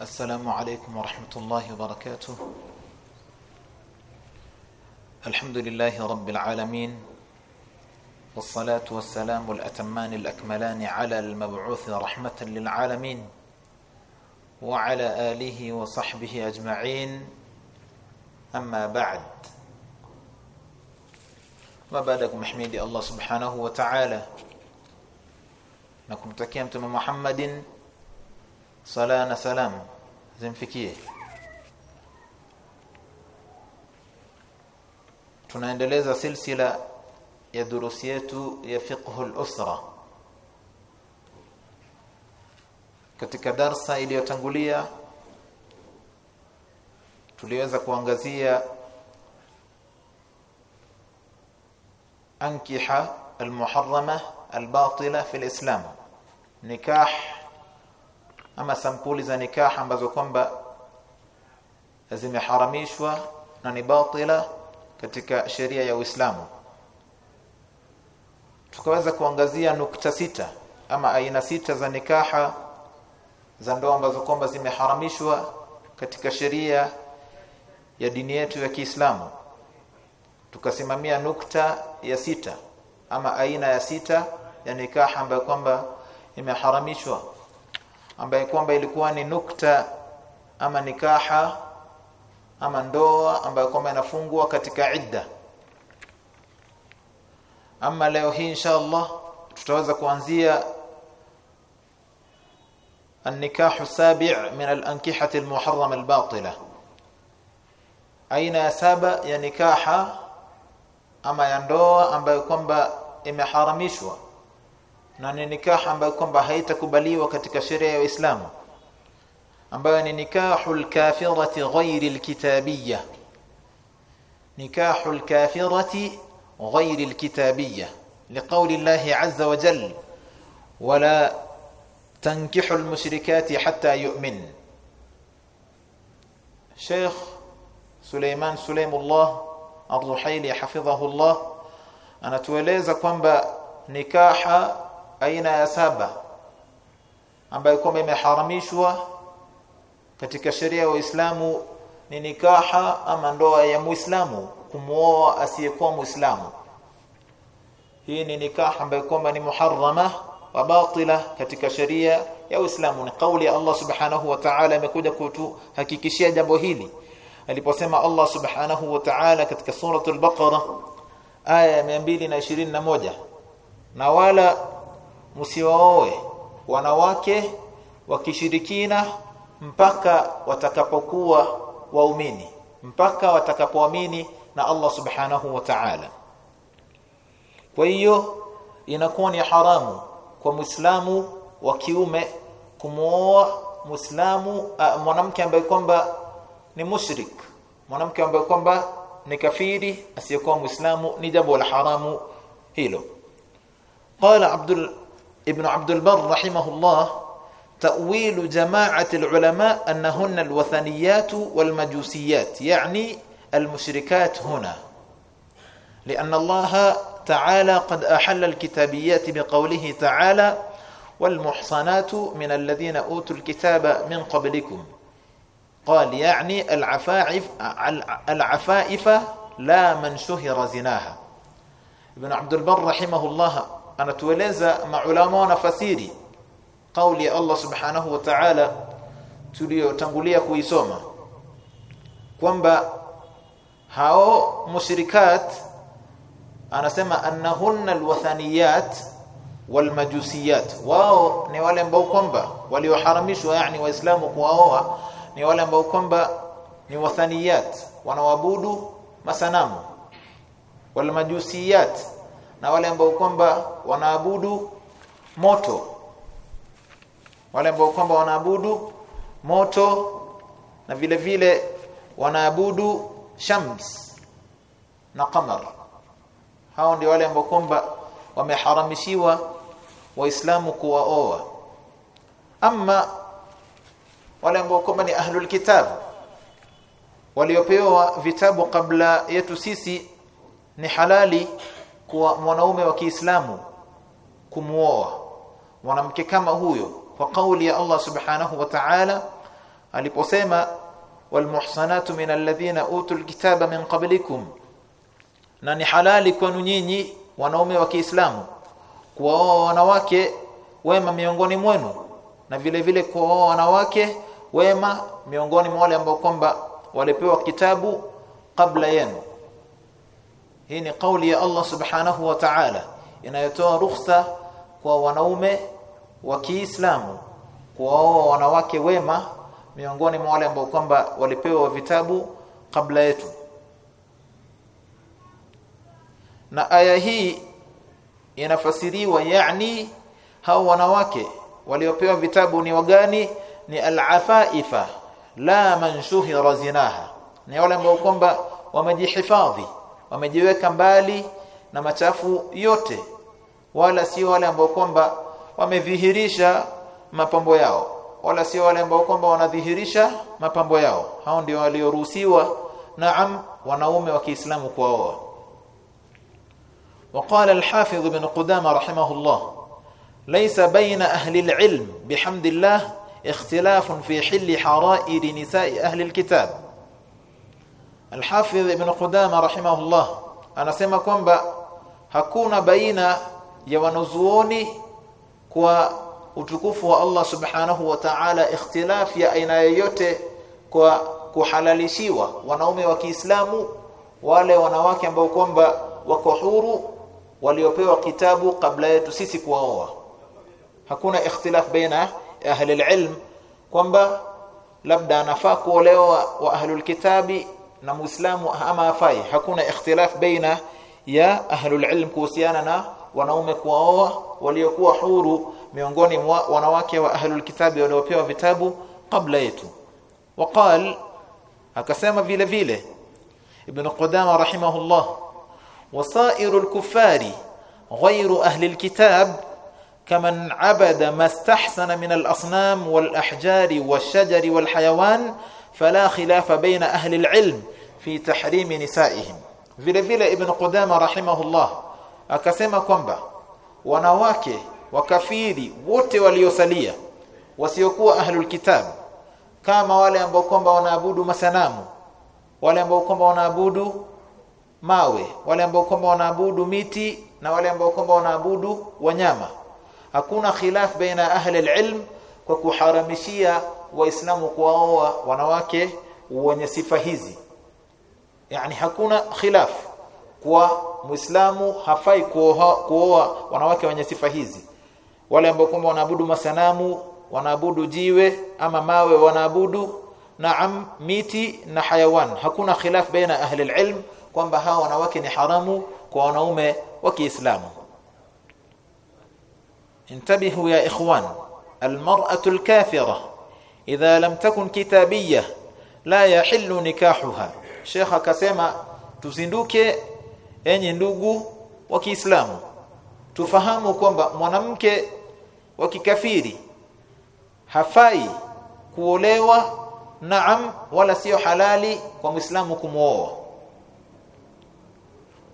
السلام عليكم ورحمة الله وبركاته. الحمد لله رب العالمين والصلاة والسلام الأتمان الأكملان على المبعوث رحمة للعالمين وعلى آله وصحبه أجمعين. أما بعد ما بعدكم محميدي الله سبحانه وتعالى؟ نكم تكيمتم محمد sala na salam zimfikie. Tunaendeleza silsila ya durusi yetu ya fiqhu al-usra katika darsa iliyotangulia tuliweza kuangazia ankiha al-muharrama fi al-islam nikah ama sampuli za nikah ambazo kwamba zimeharamishwa na ni batila katika sheria ya Uislamu. Tukaweza kuangazia nukta sita ama aina sita za nikaha za ndoa ambazo kwamba zimeharamishwa katika sheria ya dini yetu ya Kiislamu. Tukasimamia nukta ya sita ama aina ya sita ya nikaha ambayo kwamba imeharamishwa ambaye kwamba ilikuwa ni nukta ama nikaha ama ndoa ambayo kwamba inafungwa katika idda ama leo hii insha Allah tutaweza kuanzia النكاح السابع من الأنكحة المحرمة الباطلة aina ya saba ya nikaha ama ya ndoa ambayo kwamba imeharamishwa Na ni nikaha ambayo kwamba haitakubaliwa katika sheria ya Uislamu ambayo ni nikahul kafirati ghairi alkitabiyya nikahul kafirati ghairi alkitabiyya liqawli Allah azza wa jalla wala tankihu almushrikati hatta yu'min Sheikh Suleiman Suleimullah Ar-Ruhaili hafidhahu Allah anatueleza kwamba nikaha aina ya saba ambayo kwamba imeharamishwa katika sheria ya Uislamu ni nikaha ama ndoa ya Muislamu kumwoa asiyekuwa Muislamu. Hii ni nikaha ambayo kwamba ni muharrama wa batila katika sheria ya Uislamu. Ni kauli ya Allah Subhanahu wa Ta'ala imekuja kutuhakikishia jambo hili. Aliposema Allah Subhanahu wa Ta'ala katika suratul Baqara aya ya 221 na wala msiwaoe wanawake wa kishirikina mpaka watakapokuwa waumini mpaka watakapoamini na Allah subhanahu wa ta'ala kwa hiyo inakuwa ni haramu kwa muislamu wa kiume kumuoa muislamu mwanamke ambaye kwamba ni mushrik mwanamke ambaye kwamba ni kafiri asiyekuwa muislamu ni jambo la haramu hilo قال عبد ابن عبد البر رحمه الله تأويل جماعة العلماء أنهن الوثنيات والمجوسيات يعني المشركات هنا. لأن الله تعالى قد أحل الكتابيات بقوله تعالى والمحصنات من الذين أوتوا الكتاب من قبلكم قال يعني العفائف العفائف لا من شهر زناها. ابن عبد البر رحمه الله anatueleza maulama wanafasiri kauli ya Allah subhanahu wa ta'ala tuliyotangulia kuisoma kwamba hao mushrikat anasema annahunna alwathaniyat walmajusiyat wao ni wale ambao kwamba walioharamishwa yani waislamu kuwaoa ni wale ambao kwamba ni wathaniyat wanawabudu masanamu. Walmajusiyat na wale ambao kwamba wanaabudu moto. Wale ambao kwamba wanaabudu moto na vile vile wanaabudu shams na qamar. Hao ndio wale ambao kwamba wameharamishiwa waislamu kuwaoa. Ama wale ambao kwamba ni ahlul kitab waliopewa vitabu kabla yetu sisi ni halali kwa mwanaume wa Kiislamu kumuoa mwanamke kama huyo kwa kauli ya Allah subhanahu wa ta'ala aliposema walmuhsanatu min alladhina utul kitaba min qablikum na ni halali kwenu nyinyi wanaume wa Kiislamu kuoa wanawake wema miongoni mwenu na vile vile kuoa wanawake wema miongoni mwa wale ambao kwamba walipewa kitabu kabla yenu hii ni kauli ya Allah subhanahu wa ta'ala inayotoa ruhusa kwa wanaume wa Kiislamu kuoa wanawake wema miongoni mwa wale ambao kwamba walipewa vitabu kabla yetu. Na aya hii inafasiriwa yani hao wanawake waliopewa vitabu ni wagani? Ni al-afaifa la man shuhira zinaha. Ni wale ambao kwamba wamejihifadhi wamejiweka mbali na machafu yote wala sio wale ambao kwamba wamedhihirisha mapambo yao wala sio wale ambao kwamba wanadhihirisha mapambo yao hao ndio walioruhusiwa naam wanaume wa Kiislamu kuoa وقال الحافظ بن قدامة رحمه الله ليس بين أهل العلم بحمد الله اختلاف في حل حرائر نساء أهل الكتاب Al-Hafidh Ibn Qudama rahimahullah anasema kwamba hakuna baina ya wanazuoni kwa utukufu wa Allah subhanahu wa ta'ala ikhtilaf ya aina yoyote kwa kuhalalishiwa wanaume wa Kiislamu wale wanawake ambao kwamba wako huru waliopewa kitabu kabla yetu sisi kuwaoa. Hakuna ikhtilaf baina ahli alilm kwamba labda anafaa kuolewa wa ahlul kitabi na muislamu ama afai hakuna ikhtilaf baina ya ahlul ilm kuhusiana na wanaume kuoa waliokuwa huru miongoni mwa wanawake wa ahlul kitabi waliopewa vitabu kabla yetu وقال akasema vile vile ibn qudama rahimahullah وصائر الكفار غير أهل الكتاب كمن عبد ما استحسن من الأصنام والأحجار والشجر والحيوان fala khilafa baina ahli alilm fi tahrimi nisaihim vile vile ibn Qudama rahimahullah akasema kwamba wanawake wakafiri wote waliosalia wasiokuwa ahlul kitab kama wale ambao kwamba wanaabudu masanamu wale ambao kwamba wanaabudu mawe wale ambao kwamba wanaabudu miti na wale ambao kwamba wanaabudu wanyama. Hakuna khilaf baina ahli alilm kwa kuharamishia waislamu kuoa wanawake wenye sifa hizi yani hakuna khilaf kwa muislamu hafai kuoa wanawake wenye sifa hizi wale ambao kwamba wanaabudu masanamu wanaabudu jiwe ama mawe wanaabudu naam miti na hayawan hakuna khilaf baina ahli alilm kwamba hawa wanawake ni haramu kwa wanaume wa Kiislamu انتبهوا يا اخوان المراه الكافره idha lam takun kitabiyya la yahillu nikahuha. Sheikh akasema tuzinduke enye ndugu wa Kiislamu. Tufahamu kwamba mwanamke wa kikafiri hafai kuolewa naam wala sio halali kwa Muislamu kumwoa.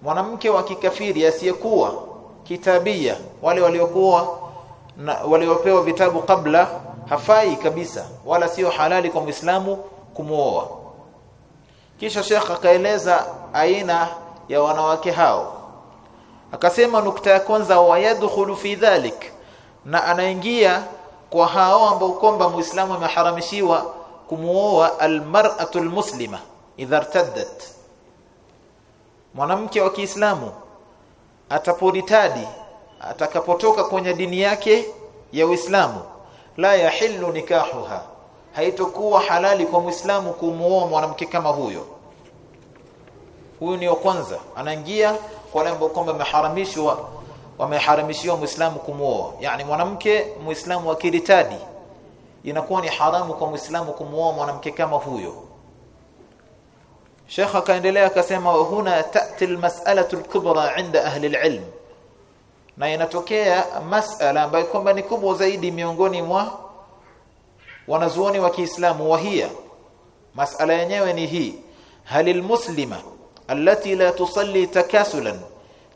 Mwanamke wa kikafiri asiyekuwa kitabia wale waliokuwa waliopewa vitabu kabla hafai kabisa wala sio halali kwa Muislamu kumuoa. Kisha Sheikh akaeleza aina ya wanawake hao. Akasema nukta ya kwanza wa yadkhulu fi dhalik na anaingia kwa hao ambao kwamba Muislamu ameharamishiwa kumuoa almar'atu almuslima idha irtaddat. Mwanamke wa Kiislamu ataporitadi atakapotoka kwenye dini yake ya Uislamu la yahillu nikahuha. Haitokuwa halali kwa Muislamu kumuoa mwanamke kama huyo. Huyu ni wa kwanza. Anaingia kwa lengo kwamba wameharamishwa wameharamishiwa Muislamu kumuoa. Yani mwanamke Muislamu akiritadi inakuwa ni haramu kwa Muislamu kumuoa mwanamke kama huyo. Sheikh akaendelea akasema huna ta'ti almas'alatu al-kubra 'inda ahli al-'ilm na inatokea masala ambayo kwamba ni kubwa zaidi miongoni mwa wanazuoni wa Kiislamu wahia masala yenyewe ni hii. Halil muslima allati la tusalli takasulan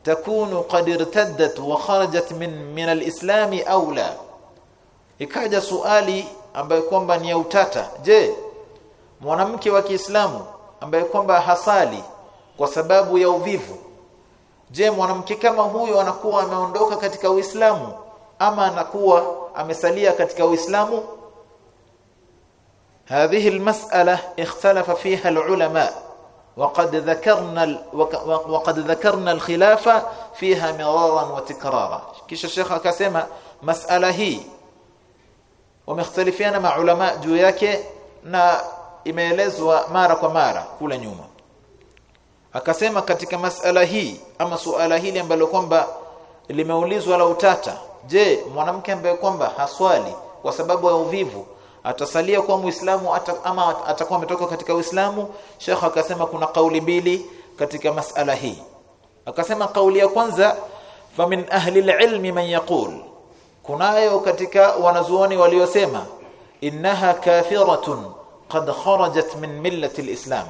takunu qad irtaddat wa kharajat min min alislami au la ikaja suali ambayo kwamba ni ya utata. Je mwanamke wa Kiislamu ambaye kwamba hasali kwa sababu ya uvivu je mwanamke kama huyo anakuwa ameondoka katika Uislamu ama anakuwa amesalia katika Uislamu هذه المسألة اختلف فيها العلماء وقد ذكرنا وقد ذكرنا الخلاف فيها مرارا وتكرارا kisha shekha akasema masala hii wamekhtalifiana maulama juu yake na imeelezwa mara kwa mara kule nyuma akasema katika masala hii ama suala hili ambalo kwamba limeulizwa la utata. Je mwanamke ambaye kwamba haswali kwa sababu ya uvivu atasalia kuwa muislamu ata, ama atakuwa ametoka katika uislamu? Shekha akasema kuna kauli mbili katika masala hii. Akasema kauli ya kwanza famin ahli alilm man yaqul. Kunayo katika wanazuoni waliosema innaha kafiratun qad kharajat min millati alislam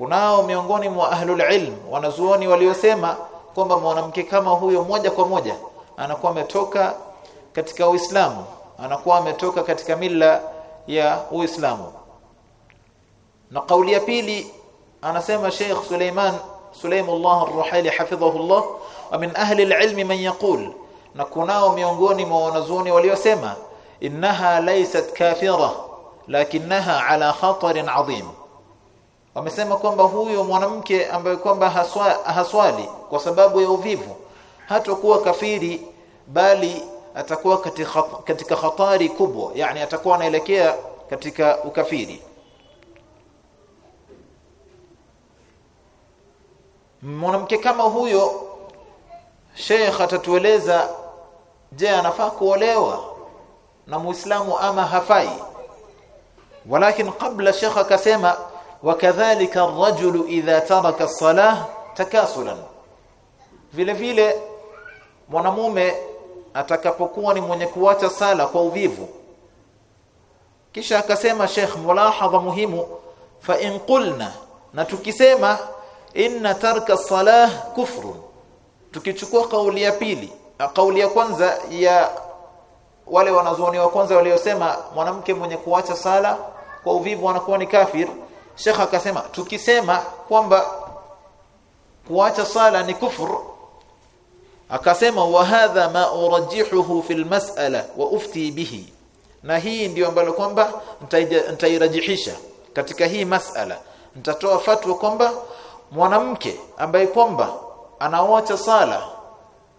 kunao miongoni mwa ahlul ilm wanazuoni waliosema kwamba mwanamke kama huyo moja kwa moja anakuwa ametoka katika uislamu anakuwa ametoka katika mila ya uislamu. Na kauli ya pili anasema Sheikh Suleiman Suleimullah Ar-Ruhaili hafidhahullah wa min ahli al-ilm man yaqul na kunao miongoni mwa wanazuoni waliosema innaha laysat kafira lakinaha ala khatarin adhim wamesema kwamba huyo mwanamke ambaye kwamba haswa, haswali kwa sababu ya uvivu hatakuwa kafiri bali atakuwa katika, katika hatari kubwa yani atakuwa anaelekea katika ukafiri. Mwanamke kama huyo Sheikh atatueleza je anafaa kuolewa na Muislamu ama hafai? Walakin kabla Sheikh akasema wakadhalika ar-rajulu idha taraka as-salah takasulan. Vile vile mwanamume atakapokuwa ni mwenye kuacha sala kwa uvivu. Kisha akasema Sheikh mulahadha muhimu fa in qulna na tukisema inna tarka salah kufru tukichukua kauli ya pili kauli ya kwanza ya wale wanazuoni wa kwanza waliosema mwanamke mwenye kuacha sala kwa uvivu anakuwa ni kafir Sheikh akasema tukisema kwamba kuacha sala ni kufur akasema wa hadha ma urajihuhu fil mas'ala wa ufti bihi. Na hii ndiyo ambalo kwamba nitairajihisha katika hii mas'ala. Nitatoa fatwa kwamba mwanamke ambaye kwamba anaoacha sala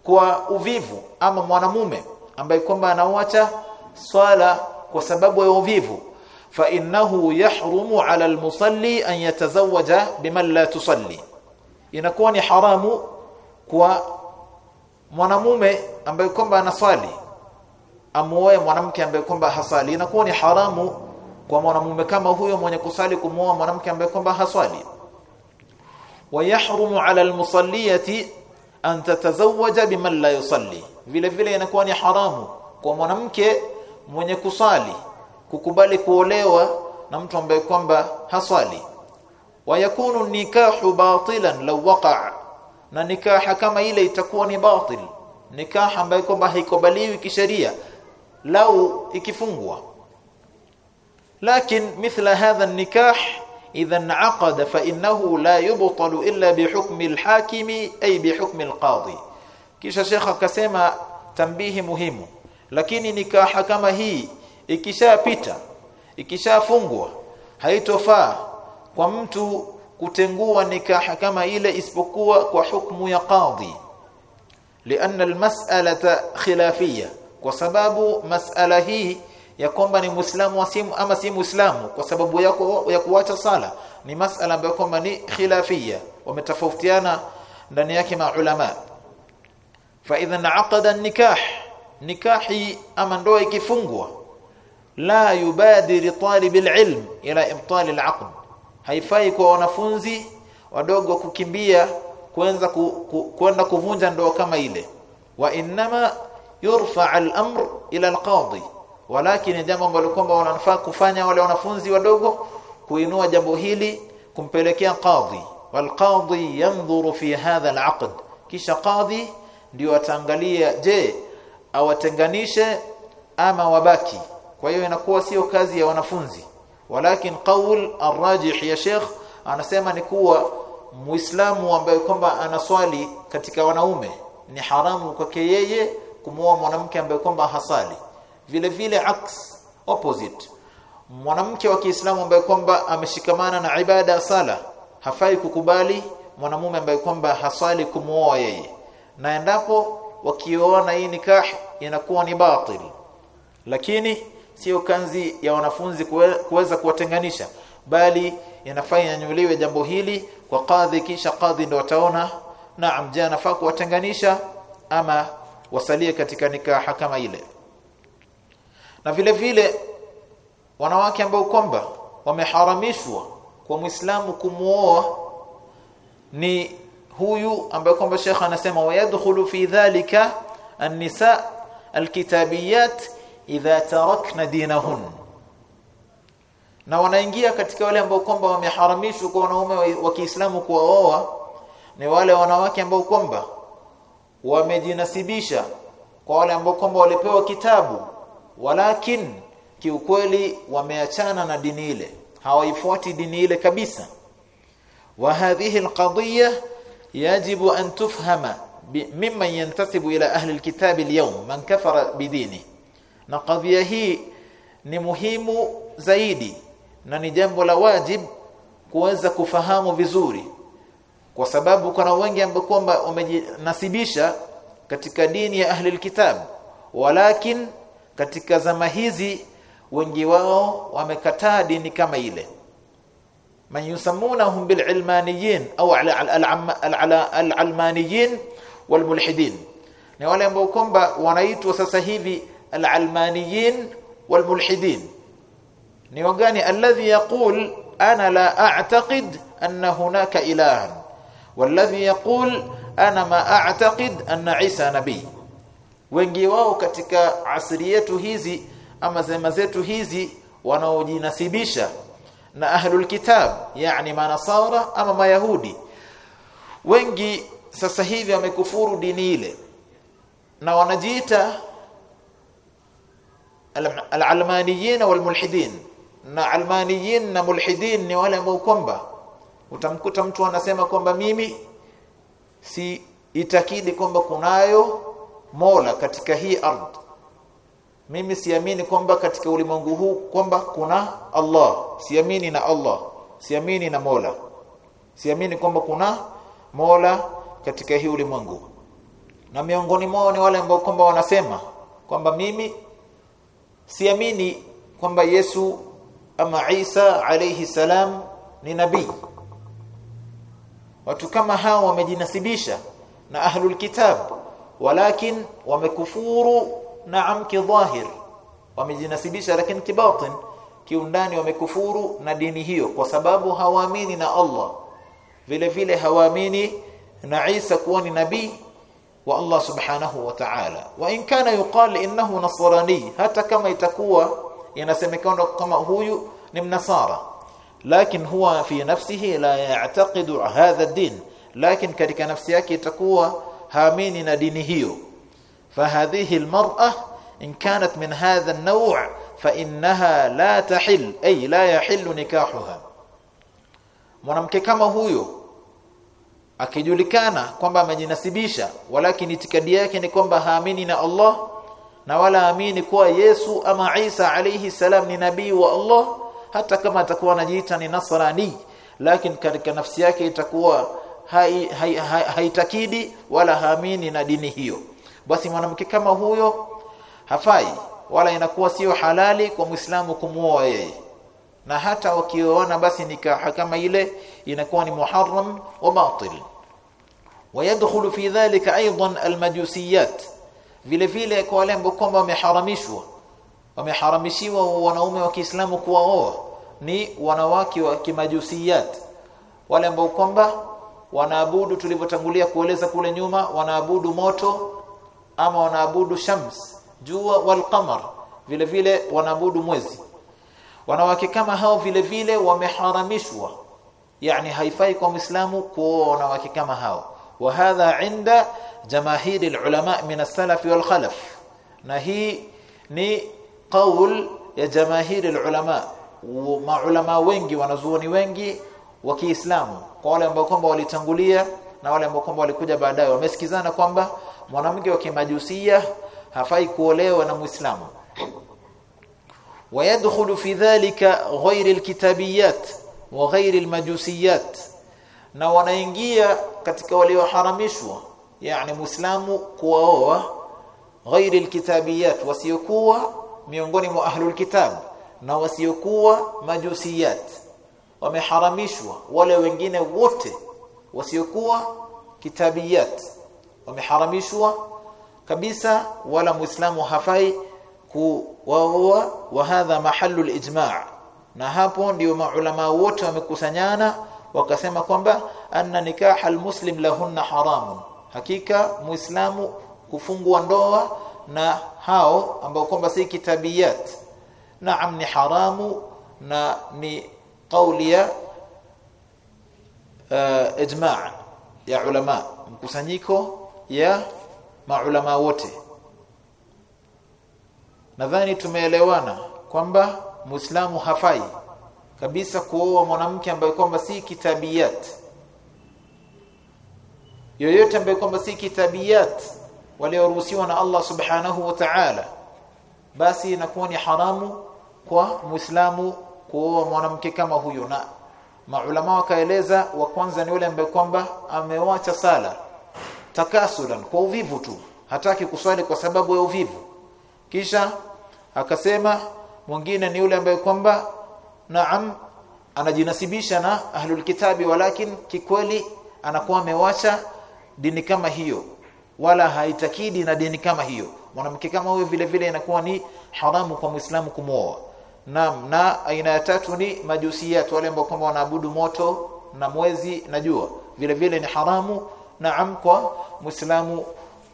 kwa uvivu ama mwanamume ambaye kwamba anaoacha swala kwa sababu ya uvivu fa innahu yahrumu ala almusalli an yatazawaja biman la tusalli inakuwa ni haramu kwa mwanamume ambaye kwamba anaswali amuoe mwanamke ambaye kwamba hasali inakuwa ni haramu kwa mwanamume kama huyo mwenye kusali kumuoa mwanamke ambaye kwamba haswali ويحرم على المصليه an tatazawaja biman la yusalli vile vile inakuwa ni haramu kwa mwanamke mwenye kusali kukubali kuolewa na mtu ambaye kwamba haswali. Wayakunu nikahu batilan law waqa na nikaha kama ile itakuwa ni batil nikaha ambayo kwamba haikubaliwi kisheria lau ikifungwa. Lakin mithla hadha nikah idha inaqada fa innahu la yubtalu illa bihukmi alhakimi ay bihukmi alqadi. Kisha shekha akasema tambihi muhimu. Lakini nikaha kama hii ikishapita ikishafungwa haitofaa kwa mtu kutengua nikaha kama ile isipokuwa kwa hukumu ya qadhi. Lianna almas'alata khilafiyya kwa sababu mas'ala hii ya kwamba ni muislamu wa ama si muislamu kwa sababu yako ya kuacha sala ni mas'ala ambayo kwamba ni khilafiyya. Wametofautiana ndani yake maulama. Fa idha aqada nikah nikahi ama ndoa ikifungwa la yubadiri talib alilm ila ibtal alaqd haifai kwa wanafunzi wadogo kukimbia kuanza ku, ku, kuvunja ndoa kama ile. Wa inma yurfa al-amr ila al-qadi. Walakin jambo ambalo kwamba wanafaa kufanya wale wanafunzi wadogo kuinua jambo hili kumpelekea qadhi walqadhi yanzuru fi hadha alaqd. Kisha qadhi ndio ataangalia je awatenganishe ama wabaki kwa hiyo inakuwa sio kazi ya wanafunzi. Walakin qaul arrajih ya sheikh anasema ni kuwa muislamu ambaye kwamba anaswali katika wanaume ni haramu kwake yeye kumuoa mwanamke ambaye kwamba hasali. Vile vile aks opposite. Mwanamke wa Kiislamu ambaye kwamba ameshikamana na ibada sala hafai kukubali mwanamume ambaye kwamba hasali kumuoa yeye. Na endapo wakiona hii nikah inakuwa ni batil. Lakini sio kanzi ya wanafunzi kuweza kuwatenganisha bali yanafanya inyanyuliwe jambo hili kwa kadhi kisha kadhi ndio wataona naam je nafaa kuwatenganisha ama wasalie katika nikaha kama ile? Na vile vile wanawake ambao kwamba wameharamishwa kwa Muislamu kumuoa ni huyu ambaye kwamba Sheikh anasema wayadkhulu fi dhalika an-nisa al-kitabiyat idha tarakna dinahun. Na wanaingia katika wale ambao kwamba wameharamishwa kwa wanaume wa Kiislamu kuoa ni wale wanawake ambao kwamba wamejinasibisha kwa wale ambao kwamba walipewa kitabu walakin kiukweli wameachana na dini ile hawaifuati dini ile kabisa. Wa hadhihi alqadiyya yajibu an tufhama mimman yantasibu ila ahli alkitab alyawm man kafara bidini na kadhia hii ni muhimu zaidi na ni jambo la wajib kuweza kufahamu vizuri. Kwa sababu kuna wengi ambao kwamba wamejinasibisha katika dini ya ahli alkitab walakin katika zama hizi wengi wao wamekataa dini kama ile. Man yusammunahum bililmaniyin au alalmaniyin walmulhidin ni wale ambao kwamba wanaitwa sasa hivi al-almaniyin wal-mulhidin. Ni wagani alladhi yaqul ana la a'taqid anna hunaka ilahan. Walladhi yaqul ana ma a'taqid anna Isa nabii wengi wao katika asri yetu hizi ama zema zetu hizi wanaojinasibisha na ahlul kitab yani manasara ama mayahudi. Wengi sasa hivi wamekufuru dini ile na wanajiita al-almaniyin wal-mulhidin na almaniyin na mulhidin ni wale ambao kwamba utamkuta mtu anasema kwamba mimi si itakidi kwamba kunayo Mola katika hii ardhi mimi siamini kwamba katika ulimwengu huu kwamba kuna Allah. Siamini na Allah. Siamini na Mola. Siamini kwamba kuna Mola katika hii ulimwengu. Na miongoni mwao ni wale ambao kwamba wanasema kwamba mimi siamini kwamba Yesu ama Isa alayhi salam ni nabii. Watu kama hao wamejinasibisha na ahlul kitab walakin wamekufuru naam kidhahir wamejinasibisha lakini kibatin kiundani wamekufuru na dini hiyo kwa sababu hawaamini na Allah. Vile vile hawaamini na Isa kuwa ni nabii wa Allah subhanahu wa ta'ala wa in kana yuqal innahu nasrani hata kama itakuwa inasemekana kama huyu ni mnasara lakin huwa fi nafsihi la ya'taqidu hadha ad-din lakin katika nafsi yake itakuwa haamini na dini hiyo فهذه المرأة إن كانت من هذا النوع فإنها لا تحل أي لا يحل نكاحها mwanamke kama huyo akijulikana kwamba amejinasibisha walakini itikadi yake ni kwamba haamini na Allah na wala haamini kuwa Yesu ama Isa alayhi salam ni nabii wa Allah hata kama atakuwa anajiita ni nasrani. Lakini katika nafsi yake itakuwa haitakidi hai, hai, hai wala haamini na dini hiyo. Basi mwanamke kama huyo hafai wala inakuwa sio halali kwa Muislamu kumuoa yeye. Na hata wakioana basi nikaha kama ile inakuwa ni muharram wa batil ويدخل في ذلك ايضا المجوسيات vile vile kwa wale ambao kwamba wameharamishwa wameharamishiwa wanaume wa Kiislamu kuwaoa ni wanawake wa kimajusiyat wale ambao kwamba wanaabudu tulivyotangulia kueleza kule nyuma wanaabudu moto ama wanaabudu shams jua wal qamar vile vile wanaabudu mwezi wanawake kama hao vile vile wameharamishwa yani haifai kwa muislamu kuoa wanawake kama hao wa hadha inda jamaahiri ulama min as-salaf wal khalaf na hii ni qaul ya jamaahiri ulama maulama wengi wanazuoni wengi wa Kiislamu kwa wale ambao kwamba walitangulia na wale ambao kwamba walikuja baadaye wamesikizana kwamba mwanamke wa kimajusia hafai kuolewa na Muislamu ويدخل في ذلك غير الكتابيات وغير المجوسيات na wanaingia katika walioharamishwa yani muislamu kuwaoa ghairi alkitabiyat wasiokuwa miongoni mwa ahlul kitab na wasiokuwa majusiyat. Wameharamishwa wale wengine wote wasiokuwa kitabiyat. Wameharamishwa kabisa wala muislamu hafai kuwaoa wa hadha mahallu alijma' na hapo ndio maulama wote wamekusanyana wakasema kwamba anna nikaha almuslim lahunna haramun. Hakika muislamu kufungwa ndoa na hao ambao kwamba si kitabiyat naam ni haramu na ni kauli ya uh, ijma' ya ulama mkusanyiko ya maulama wote. Nadhani tumeelewana kwamba muislamu hafai kabisa kuoa mwanamke ambaye kwamba si kitabiyat yoyote ambaye kwamba si kitabiyat walioruhusiwa na Allah subhanahu wa ta'ala basi inakuwa ni haramu kwa muislamu kuoa mwanamke kama huyo. Na maulama wakaeleza wa kwanza ni yule ambaye kwamba amewacha sala takasulan kwa uvivu tu. Hataki kuswali kwa sababu ya uvivu. Kisha akasema mwingine ni yule ambaye kwamba naam anajinasibisha na ahlul kitabi walakin kikweli anakuwa amewacha dini kama hiyo wala haitakidi na dini kama hiyo mwanamke kama huyo vile vile inakuwa ni haramu kwa muislamu kumwoa naam na aina ya tatu ni majusiyat wale ambao kwamba wanaabudu moto na mwezi na jua vile vile ni haramu naam kwa muislamu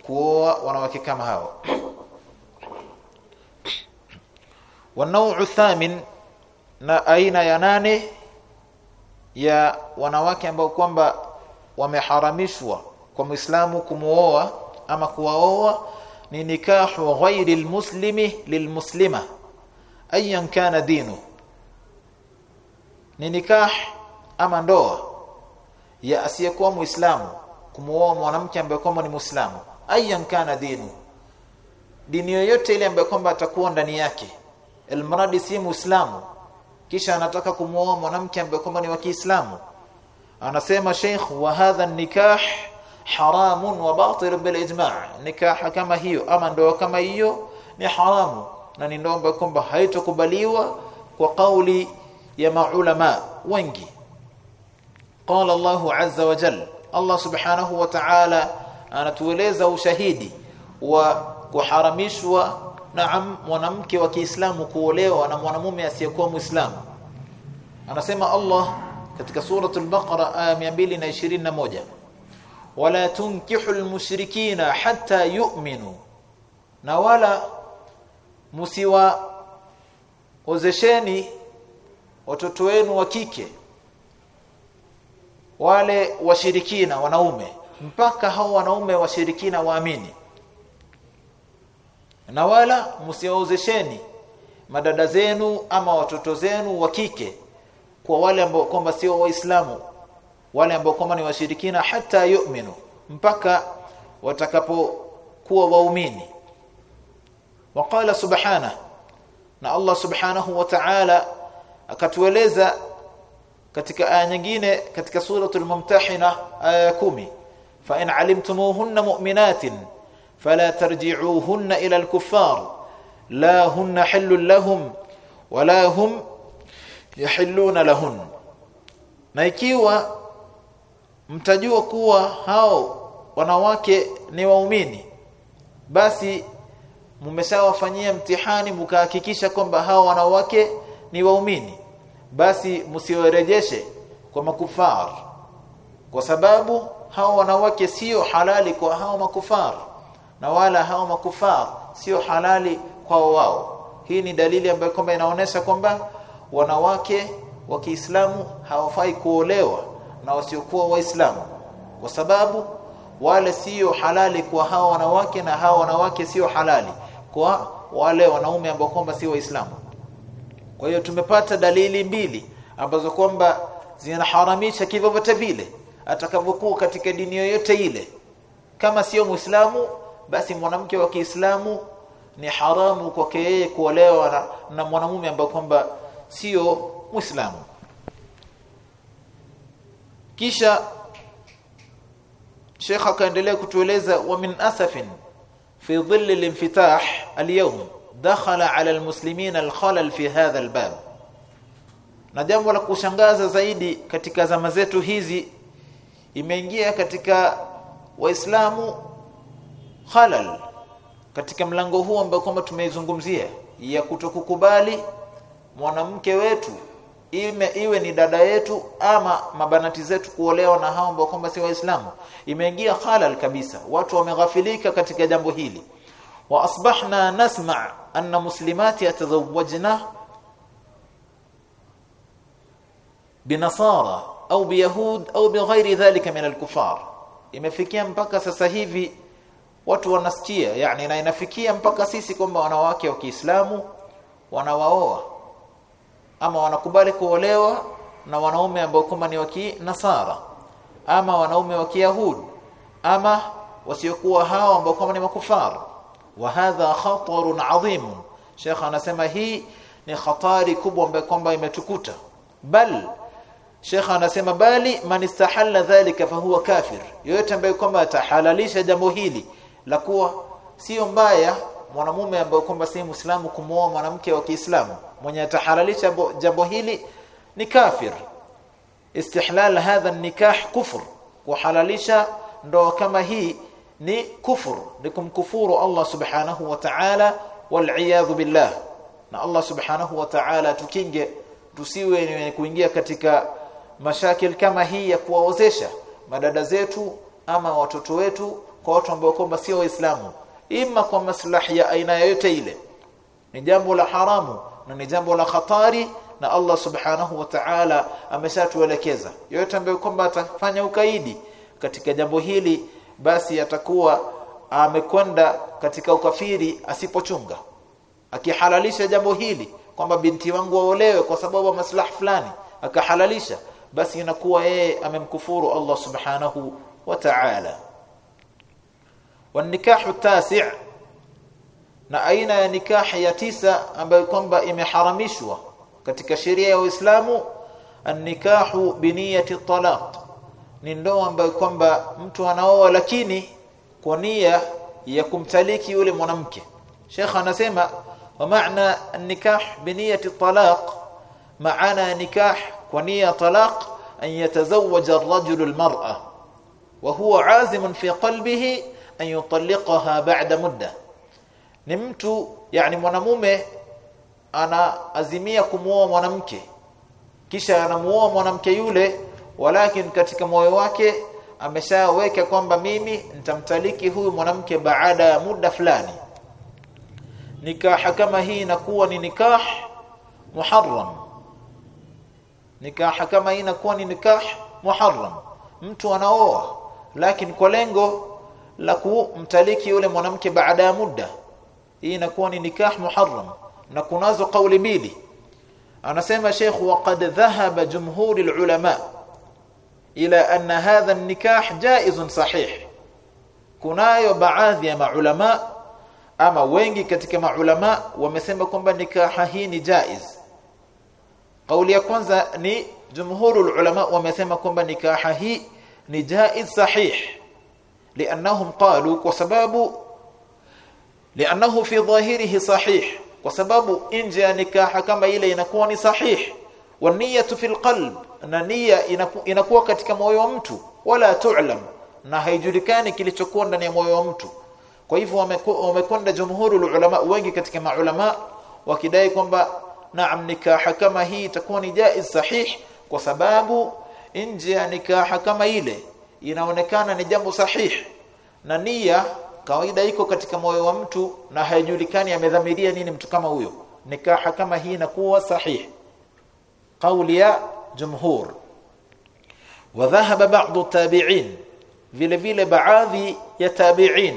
kuoa wanawake kama hao والنوع الثامن na aina ya nane ya wanawake ambao kwamba wameharamishwa kwa Muislamu kumuoa ama kuwaoa ni nikahu ghairi almuslimi lilmuslima ayan kana dinu. Ni nikah ama ndoa ya asiyekuwa Muislamu kumuoa mwanamke ambaye kwamba ni Muislamu ayan kana dinu. Dini yoyote ile ambayo kwamba atakuwa ndani yake almradi si Muislamu kisha anataka kumuoa mwanamke ambaye kwamba ni wa Kiislamu. Anasema Sheikh wa hadha nikah haramun wa batil bil ijma' nikah kama hiyo ama ndoa kama hiyo ni haramu na ni ndoa ambayo kwamba haitokubaliwa kwa kauli ya maulama wengi. Qala Allah azza wa jalla Allah subhanahu wa ta'ala anatueleza ushahidi wa kuharamishwa naam mwanamke wa Kiislamu kuolewa na mwanamume asiyekuwa Muislamu. Anasema Allah katika suratul Baqara aya 221 wala tunkihu mushrikina hatta yu'minu. Na wala musiwa ozesheni watoto wenu wa kike wale washirikina wanaume mpaka hao wanaume washirikina waamini na wala msiwaozesheni madada zenu ama watoto zenu wa kike kwa wale ambao kwamba sio waislamu wale ambao kwamba ni washirikina hata yu'minu mpaka watakapokuwa waumini. Waqala subhana na Allah subhanahu wa ta'ala akatueleza katika aya nyingine katika suratul mumtahina aya ya 10 fa in alimtumuhunna mu'minatin فلا ترجعوهن إلى الكفار لا هن حل لهم ولا هم يحلون لهن na ikiwa mtajua kuwa hao wanawake ni waumini basi mmeshawafanyia mtihani mkahakikisha kwamba hao wanawake ni waumini basi msiwarejeshe kwa makufar kwa sababu hao wanawake sio halali kwa hao makufar na wala hao makufar sio halali kwao wao. Hii ni dalili ambayo kwamba inaonesha kwamba wanawake wa Kiislamu hawafai kuolewa na wasiokuwa waislamu kwa sababu wale sio halali kwa hao wanawake na hao wanawake sio halali kwa wale wanaume ambao kwamba si waislamu. Kwa hiyo tumepata dalili mbili ambazo kwamba zinaharamisha kivyovyote vile atakavyokuwa katika dini yoyote ile. Kama sio muislamu basi mwanamke wa Kiislamu ni haramu kwake yeye kuolewa na, na mwanamume ambaye kwamba sio muislamu. Kisha Sheikh akaendelea kutueleza wa min asafin fi dhill al-infitah al-yawm dakhala ala al-muslimin al-khalal fi hadha al-bab. Na jambo la kushangaza zaidi katika zama zetu hizi imeingia katika waislamu khalal katika mlango huu ambao kwamba tumeizungumzia ya kutokukubali mwanamke wetu ime, iwe ni dada yetu ama mabanati zetu kuolewa na hao ambao kwamba si waislamu. Imeingia halal kabisa. Watu wameghafilika katika jambo hili. Wa asbahna nasma anna muslimati atazawajna binasara au biyahud au bighairi dhalika min alkufar. Imefikia mpaka sasa hivi watu wanasikia yani na inafikia mpaka sisi kwamba wanawake wa Kiislamu wanawaoa ama wanakubali kuolewa na wanaume ambao kama ni wa Kinasara ama wanaume wa Kiyahudi ama wasiokuwa hao ambao kama ni makufara wa hadha khatarun adhim Sheikh anasema hii ni hatari kubwa ambayo kwamba imetukuta. Bal Sheikh anasema bali man istahalla dhalika fahuwa kafir. Yote ambaye kwamba atahalalisha jambo hili la kuwa sio mbaya mwanamume ambaye kwamba si muislamu kumooa mwanamke wa Kiislamu. Mwenye tahalalisha jambo hili ni kafir. Istihlal hadha nikah kufur. Kuhalalisha ndoa kama hii ni kufur. Ni kumkufuru Allah subhanahu wa ta'ala wal billah. Na Allah subhanahu wa ta'ala tukinge tusiwe ni kuingia katika mashakil kama hii ya kuwaozesha madada zetu ama watoto wetu kwa watu ambao kwamba sio waislamu. Ima kwa maslahi ya aina yoyote ile. Ni jambo la haramu na ni jambo la hatari na Allah subhanahu wa ta'ala ameshatuelekeza. Yoyote ambayo kwamba atafanya ukaidi katika jambo hili basi atakuwa amekwenda katika ukafiri asipochunga. Akihalalisha jambo hili kwamba binti wangu waolewe kwa sababu maslahi fulani akahalalisha basi inakuwa yeye amemkufuru Allah subhanahu wa ta'ala wanikahu tasi' na aina ya nikahi ya tisa ambayo kwamba imeharamishwa katika sheria ya Uislamu annikahu biniyati talaq. Ni ndoa ambayo kwamba mtu anaoa lakini kwa nia ya kumtaliki yule mwanamke. Sheikh anasema wa maana nikah biniyati talaq maana nikah kwa nia talaq an yatazawaja ar-rajulu al-mar'a. Wa huwa azimun fi qalbihi an yutalliqaha ba'da mudda ni mtu yani mwanamume anaazimia kumuoa mwanamke. Kisha anamuoa mwanamke yule walakin katika moyo wake ameshaweka kwamba mimi nitamtaliki huyu mwanamke baada ya muda fulani. Nikah kama hii inakuwa ni nikah muharram. Nikah kama hii inakuwa ni nikah muharram. Mtu anaoa lakini kwa lengo la kumtaliki yule mwanamke baada ya muda. Hii inakuwa ni nikah muharram na kunazo kauli mbili. Anasema Sheikh waqad dhahaba jumhur ulama ila anna hadha an-nikah jaizun sahih. Kunayo baadhi ya maulama ama wengi katika maulama wamesema kwamba nikaha hii ni jaiz. Kauli ya kwanza ni jumhur ulama wamesema kwamba nikaha hii ni jaiz sahih لانهم قالوا وسبب لانه في ظاهره صحيح. وسبب ان sababu nje ile inakuwa ni sahih. wa niyatu fil qalb na nia inakuwa katika moyo wa mtu. wala tu'lam na haijulikani kilichokuwa ndani ya moyo wa mtu. kwa hivyo wamekwenda jumhurul ulama wengi katika maulama wakidai kwamba naam nikaha kama hii itakuwa ni jaiz sahih kwa sababu nje ya nikaha kama ile inaonekana ni jambo sahihi na nia kawaida iko katika moyo wa mtu na haijulikani amedhamiria nini mtu kama huyo nikaha kama hii inakuwa sahihi قول يا جمهور وذهب بعض التابعين vile vile baadhi ya tabi'in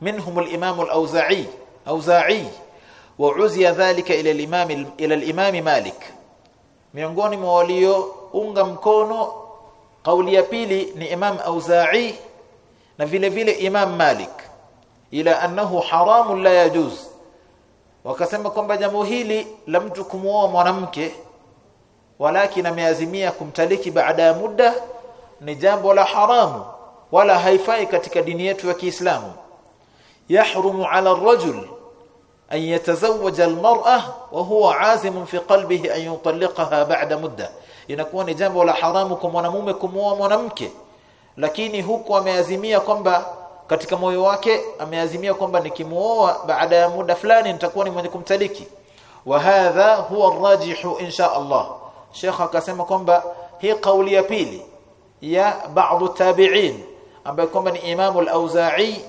منهم الامام الاوزاعي اوزاعي وعزي ذلك الى الامام الى الامام مالك miongoni mwa waliounga mkono kauli ya pili ni imam auza'i na vile vile imam malik ila annahu haramun la yajuz. Wakasema kwamba jambo hili la mtu kumuoa mwanamke walakin ameazimia kumtaliki baada ya muda ni jambo la haramu wala haifai katika dini yetu ya Kiislamu. Yahrumu ala ar-rajul an yatazawwaja al-mar'a wa huwa azimun fi qalbihi an yutalliqaha ba'da mudda inakuwa ni jambo la haramu kwa mwanamume kumuoa mwanamke. Lakini huku ameazimia kwamba katika moyo wake ameazimia kwamba nikimuoa baada ya muda fulani nitakuwa ni mwenye kumtaliki wa hadha huwa ar-rajihu insha Allah. Sheikh akasema kwamba hii kauli ya pili ya baadhi tabi'in ambaye kwamba ni Imam al-Auza'i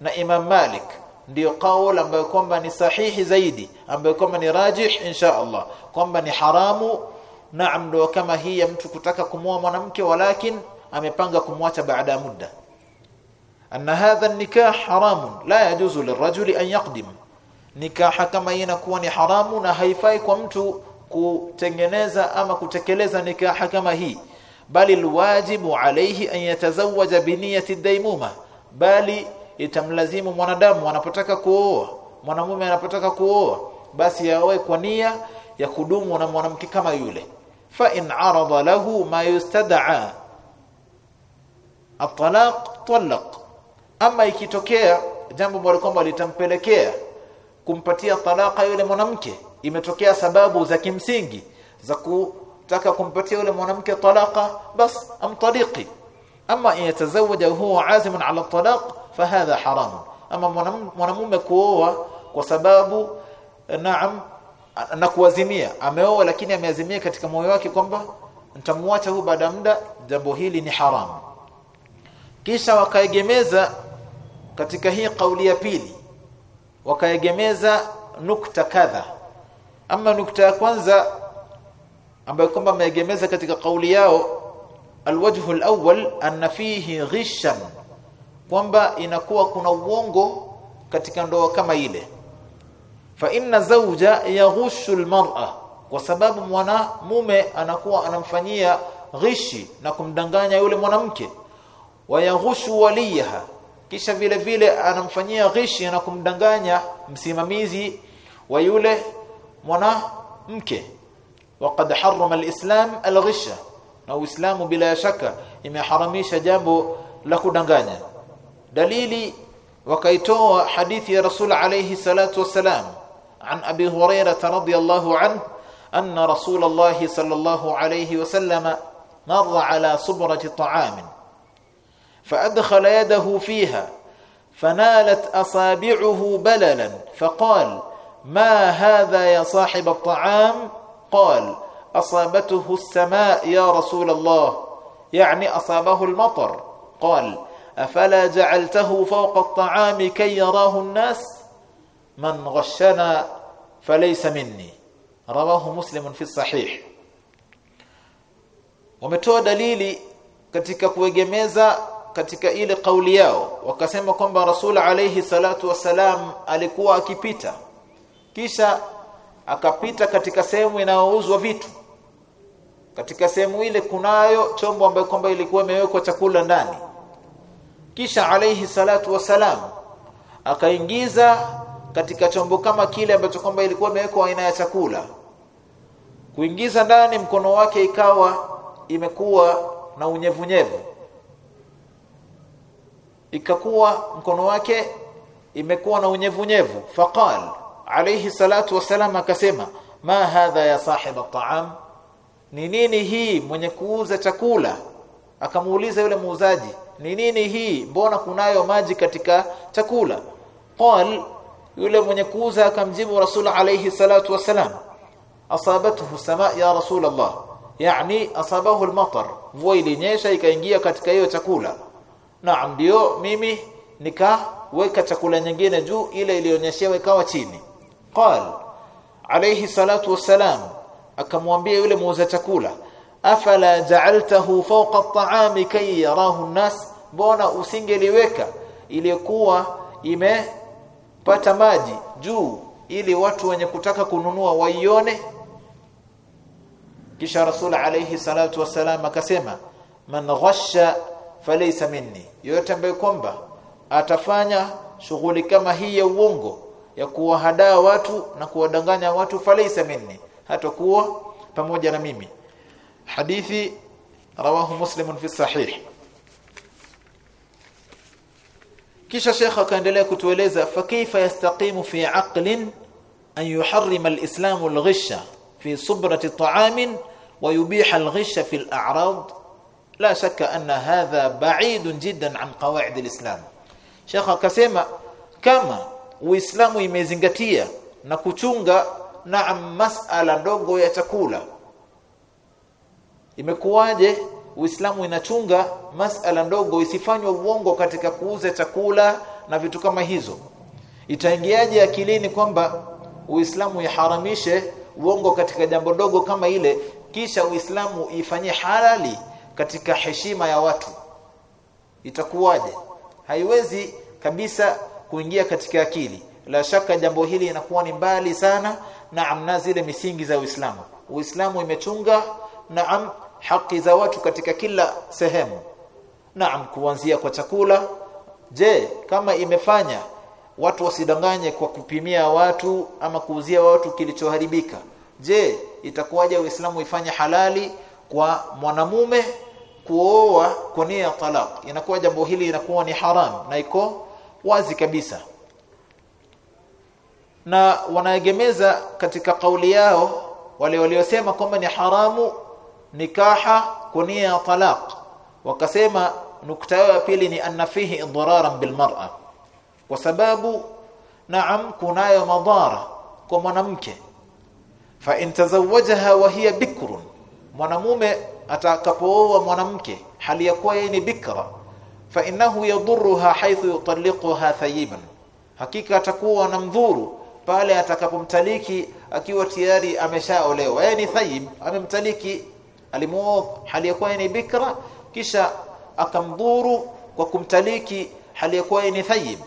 na Imam Malik ndio kauli ambayo kwamba ni sahihi zaidi ambayo kwamba ni rajih insha Allah kwamba ni haramu naam ndio kama hii ya mtu kutaka kumoa mwanamke walakin amepanga kumwacha baada ya muda. Anna hadha nikah haramun la yajuzu lirajuli an yaqdim. Nikaha kama hii inakuwa ni haramu na haifai kwa mtu kutengeneza ama kutekeleza nikaha kama hii. Bali alwajibu alayhi an yatazawaja bi niyyati daimuma. Bali itamlazimu mwanadamu anapotaka kuoa mwanamume anapotaka kuoa basi yawe kwa nia ya kudumu na mwanamke kama yule fa in arada lahu ma yustad'a at-talaq talaq. Ama ikitokea jambo ambalo kwamba litampelekea kumpatia talaka yule mwanamke imetokea sababu za kimsingi za kutaka kumpatia yule mwanamke talaka bas amtaliqi. Ama yatazawaja huwa azimun ala talaq fahadha haram ama mwanamume kuoa kwa sababu naam na kuazimia. Ameoa lakini ameazimia katika moyo wake kwamba nitamwacha huu baada muda jambo hili ni haramu kisha wakaegemeza katika hii kauli ya pili wakaegemeza nukta kadha. Ama nukta ya kwanza ambayo kwamba ameegemeza katika kauli yao alwajhu alawwal anna fihi ghishan kwamba inakuwa kuna uongo katika ndoa kama ile fa inna zawja yaghushu almar'a kwa sababu mwanamume anakuwa anamfanyia ghishi na kumdanganya yule mwanamke. Wayaghushu waliyaha kisha vile vile anamfanyia ghishi na kumdanganya msimamizi wa yule mwanamke. Waqad harrama alislam alghisha na uislamu bila shaka imeharamisha jambo la kudanganya. Dalili wakaitoa hadithi ya rasul alayhi salatu wasalam عن أبي هريرة رضي الله عنه أن رسول الله صلى الله عليه وسلم مر على صبرة طعام فأدخل يده فيها فنالت أصابعه بللا فقال ما هذا يا صاحب الطعام؟ قال أصابته السماء يا رسول الله يعني أصابه المطر. قال أفلا جعلته فوق الطعام كي يراه الناس؟ man ghashana falaysa minni. Rawahu muslim fi sahih. Wametoa dalili katika kuegemeza katika ile kauli yao wakasema kwamba rasul alayhi salatu wasalam alikuwa akipita. Kisha akapita katika sehemu inayouzwa vitu. Katika sehemu ile kunayo chombo ambayo kwamba ilikuwa imewekwa chakula ndani. Kisha alayhi salatu wasalam akaingiza katika chombo kama kile ambacho kwamba ilikuwa imewekwa aina ya chakula. Kuingiza ndani mkono wake ikawa imekuwa na unyevunyevu. Ikakuwa mkono wake imekuwa na unyevunyevu. Faqal alayhi salatu wasalam akasema ma hadha ya sahib at-ta'am? Ni nini hii mwenye kuuza chakula? Akamuuliza yule muuzaji ni nini hii? Mbona kunayo maji katika chakula? Qal yule mwenye kuuza akamjibu rasul alayhi salatu wasalam asabathu sama ya rasul allah yani asabahu almatar. Mvua ilinyesha ikaingia katika hiyo chakula. Naam ndio mimi nikaweka chakula nyingine juu ile ilionyeshewa ikawa chini. Qal alayhi salatu wasalam akamwambia yule muuza chakula afala ja'altahu fawqa at-ta'ami kay yarahu an-nas? Bona usingeliweka? Ilikuwa imepata maji juu ili watu wenye kutaka kununua waione. Kisha rasul alayhi salatu wasalam akasema man ghasha falaysa minni. Yote ambaye kwamba atafanya shughuli kama hii ya uongo ya kuwahadaa watu na kuwadanganya watu falaysa minni hatakuwa pamoja na mimi. Hadithi rawahu muslimun fi sahih kisha shekha akaendelea kutueleza fa kaifa yastaqimu fi aqlin an yuharrima al-islam al-ghisha fi subrati ta'amin wa yubiha alghisha fi al'arad? La shakka anna hadha ba'id jiddan an qawaid alislam. Shekha akasema kama uislamu imezingatia na kuchunga na masala ndogo ya chakula imekuwaje Uislamu inachunga masala ndogo isifanywe uongo katika kuuza chakula na vitu kama hizo. Itaingiaje akilini kwamba Uislamu iharamishe uongo katika jambo dogo kama ile kisha Uislamu ifanyie halali katika heshima ya watu? Itakuwaje? Haiwezi kabisa kuingia katika akili. La shaka jambo hili inakuwa ni mbali sana na amna zile misingi za Uislamu. Uislamu imechunga naam haki za watu katika kila sehemu. Naam kuanzia kwa chakula. Je kama imefanya watu wasidanganye kwa kupimia watu ama kuuzia watu kilichoharibika? Je itakuwaje uislamu ifanye halali kwa mwanamume kuoa kwa nia talaq? Inakuwa jambo hili inakuwa ni haram na iko wazi kabisa. Na wanaegemeza katika kauli yao wale waliosema kwamba ni haramu nikaha kunia nia ya talaq. Wakasema nukta ya pili ni anna fihi idraran bil mar'a. Kwa sababu naam kunayo madhara kwa mwanamke. Fa intazawajaha wa hiya bikrun. Mwanamume atakapooa mwanamke hali ya kuwa yeye ni bikra. Fa innahu yadurruha haythu yutalliquha thayiban. Hakika atakuwa na mdhuru pale atakapomtaliki akiwa tayari ameshaolewa. Yeye ni amemtaliki alimuoa ya ni bikra kisha akamdhuru kwa kumtaliki ya ni thayyib.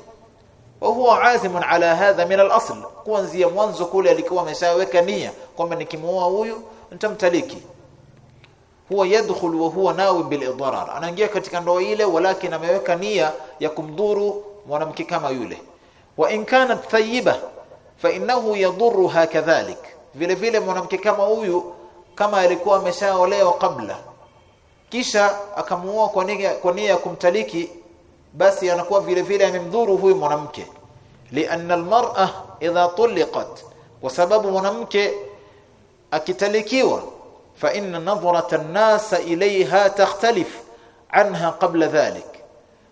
Wa huwa azimun ala hadha min al-asl kuanzia mwanzo kule alikuwa ameshaweka nia kwamba nikimuoa huyu nitamtaliki. Huwa yadkhul wa huwa nawi bil idrar anaingia katika ndoa ile walakin ameweka nia ya kumdhuru mwanamke kama yule. Wa in kanat thayyiba fa innahu yadurruha kadhalik vile vile mwanamke kama huyu kama alikuwa ameshaolewa kabla. Kisha akamuoa kwa nia kwa nia ya kumtaliki basi anakuwa vile vile amemdhuru huyu mwanamke. Lianna almar'a idha tuliqat kwa sababu mwanamke akitalikiwa fa inna nadhrata an-nas ilayha takhtalif anha qabla dhalik.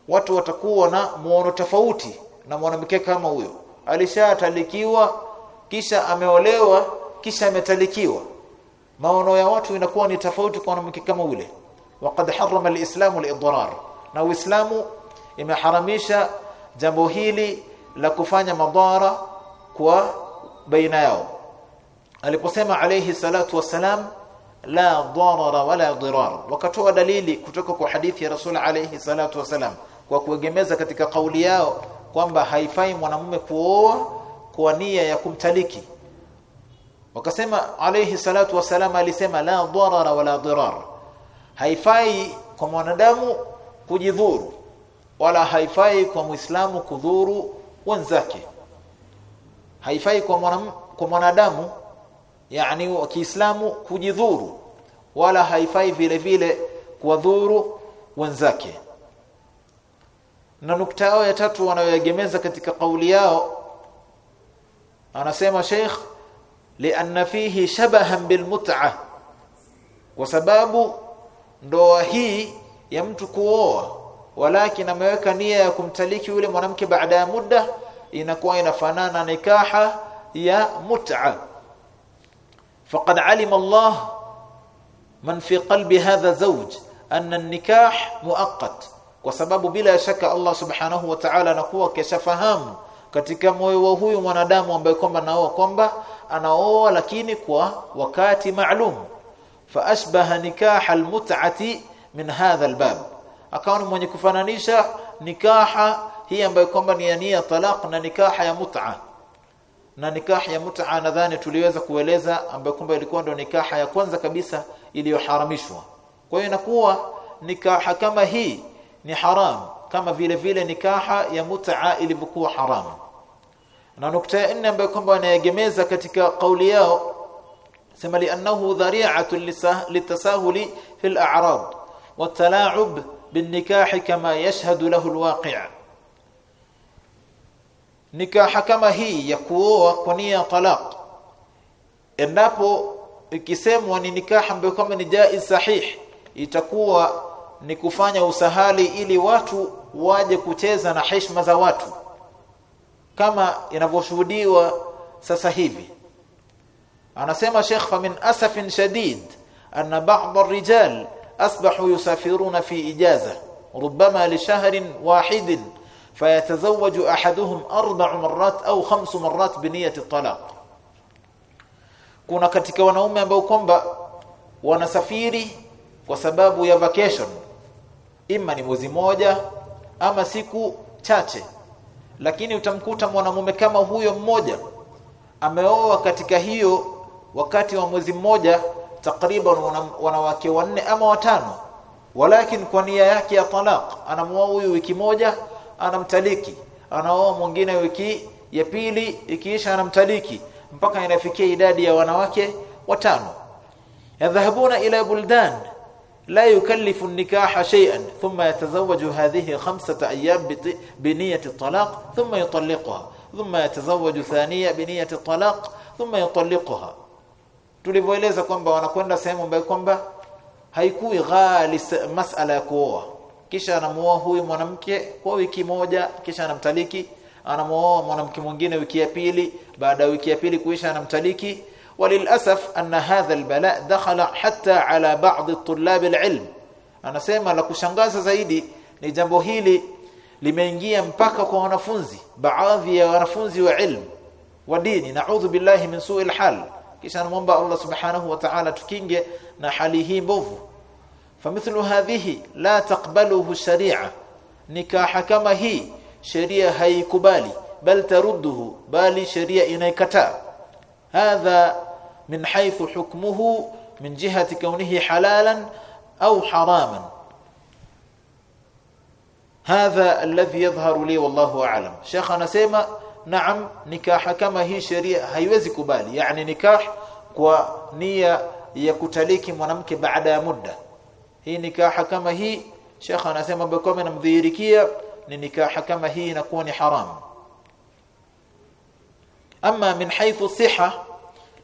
Watu watakuwa na muono tofauti na mwanamke kama huyo. Alishatalikiwa kisha ameolewa kisha ametalikiwa maono ya watu inakuwa ni tofauti kwa mwanamke kama ule. Waqad harrama alislamu alidrar. Na uislamu imeharamisha jambo hili la kufanya madhara kwa baina yao. Aliposema alayhi salatu wasalam la darara wala dirar. Wakatoa dalili kutoka kwa hadithi ya rasul alayhi salatu wasalam kwa kuegemeza katika kauli yao kwamba haifai mwanamume kuoa kwa nia ya kumtaliki wakasema alayhi salatu wasalam alisema la darara wala dirar. Haifai kwa mwanadamu kujidhuru wala haifai kwa muislamu kudhuru wenzake. Haifai kwa mwanam, kwa mwanadamu yani wa Kiislamu kujidhuru wala haifai vile vile kuwadhuru wenzake. Na nukta yao ya tatu wanayoegemeza katika kauli yao anasema Sheikh lianna fihi shabahan bilmut'a kwa sababu ndoa hii ya mtu kuoa walakin ameweka nia ya kumtaliki yule mwanamke baada ya muda inakuwa inafanana nikaha ya mut'a faqad alima Allah man fi qalbi hadha zawj anna an-nikah muaqqat kwa sababu bila shaka Allah subhanahu wa ta'ala anakuwa keshafahamu katika moyo wa huyu mwanadamu ambaye kwamba naoa kwamba anaoa lakini kwa wakati maalum. Fa asbaha nikah almut'ati min hadha albab. Akawa ni mwenye kufananisha nikaha hii ambayo kwamba ni nia talaq na nikaha ya mut'a. Na nikaha ya mut'a nadhani tuliweza kueleza ambayo kwamba ilikuwa ndo nikaha ya kwanza kabisa iliyoharamishwa. Kwa hiyo inakuwa nikaha kama hii ni haram kama vile vile nikaha ya mut'a ilivyokuwa haram na nukta ya nne ambayo kwamba wanaegemeza katika kauli yao sema li'annahu dhari'atun litasahuli fil a'rad والتلاعب بالنكاح كما يشهد له الواقع nikaha kama hii ya kuoa kwa nia talaq endapo ikisemwa ni nikaha ambayo kama ni jaiz sahih itakuwa ni kufanya usahali ili watu waje kucheza na heshima za watu kama inavyoshuhudiwa sasa hivi anasema Sheikh fa min asafin shadid anna ba'd ar-rijal asbahu yusafiruna fi ijaza ربما لشهر واحد فيتزوج احدهم اربع مرات au خمس مرات بنيه الطلاق kuna katika wanaume ambao kwamba wanasafiri kwa sababu ya vacation ima ni mwezi moja ama siku chache lakini utamkuta mwanamume kama huyo mmoja ameoa katika hiyo wakati wa mwezi mmoja takriban wanawake wanne ama watano. Walakin kwa nia yake ya talaq anamuoa huyu wiki moja anamtaliki. Anaoa mwingine wiki ya pili ikiisha anamtaliki. Mpaka inafikia idadi ya wanawake watano. Yadhhabuna ila buldan la yukallifu nikaha shay'an thumma yatazawwaju hadhihi khamsata ayyam biniyati talaq thumma yutalliquha thumma yatazawwaju thaniya biniyati talaq thumma yutalliquha tulivyoeleza kwamba wanakwenda sehemu ambayo kwamba haikui ghali masala ya kuoa. Kisha anamuoa huyu mwanamke kwa wiki moja kisha anamtaliki. Anamuoa mwanamke mwingine wiki ya pili. Baada ya wiki ya pili kuisha anamtaliki. وللاسف ان هذا البلاء دخل حتى على بعض الطلاب العلم anasema la kushangaza zaidi ni jambo hili limeingia mpaka kwa wanafunzi baadhi ya wanafunzi wa ilmu wa dini naudhu billahi min su'il hal kisha namuomba Allah subhanahu wa ta'ala tukinge na hali hii mbovu famithlu hadhihi la taqbaluhu sharia nikaha kama hii sheria haikubali bal tarudduhu bali sheria inaikataa هذا من حيث حكمه من jihati كونه حلالا au haraman hadha alladhi yadhharu li wallahu a'lam sheikh anasema naam nikaha kama hii sheria haiwezi kubali yani nikah نكاح nia ya kutaliki mwanamke baada ya muda hii nikaha kama hii sheikh anasema bakome namdhihirikia ni nikaha kama hii inakuwa ni haramu أما من حيث الصحة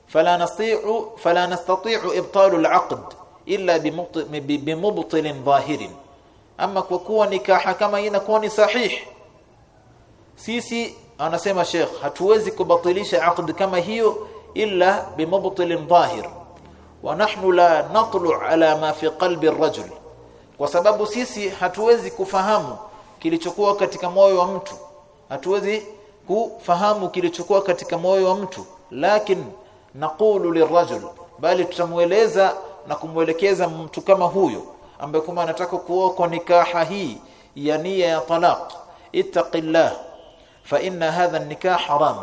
فلا نستطيع فلا نستطيع ابطال العقد الا بمبطل ظاهر اما kwa kuwa nikaha kama inakuwa ni sahih sisi anasema Sheikh hatuwezi kubatilisha aqd kama hiyo illa bimubtil dhahir wa nahnu la natlu ala ma fi qalbi ar-rajul kwa sababu sisi hatuwezi kufahamu kilichokuwa katika moyo wa mtu hatuwezi kufahamu kilichokuwa katika moyo wa mtu. Lakini naqulu lirajul bali tutamweleza na kumwelekeza mtu kama huyo ambaye kama anataka kuoa nikaha hii ya nia ya talaq. Ittaqillah fa inna hadha nikah haram.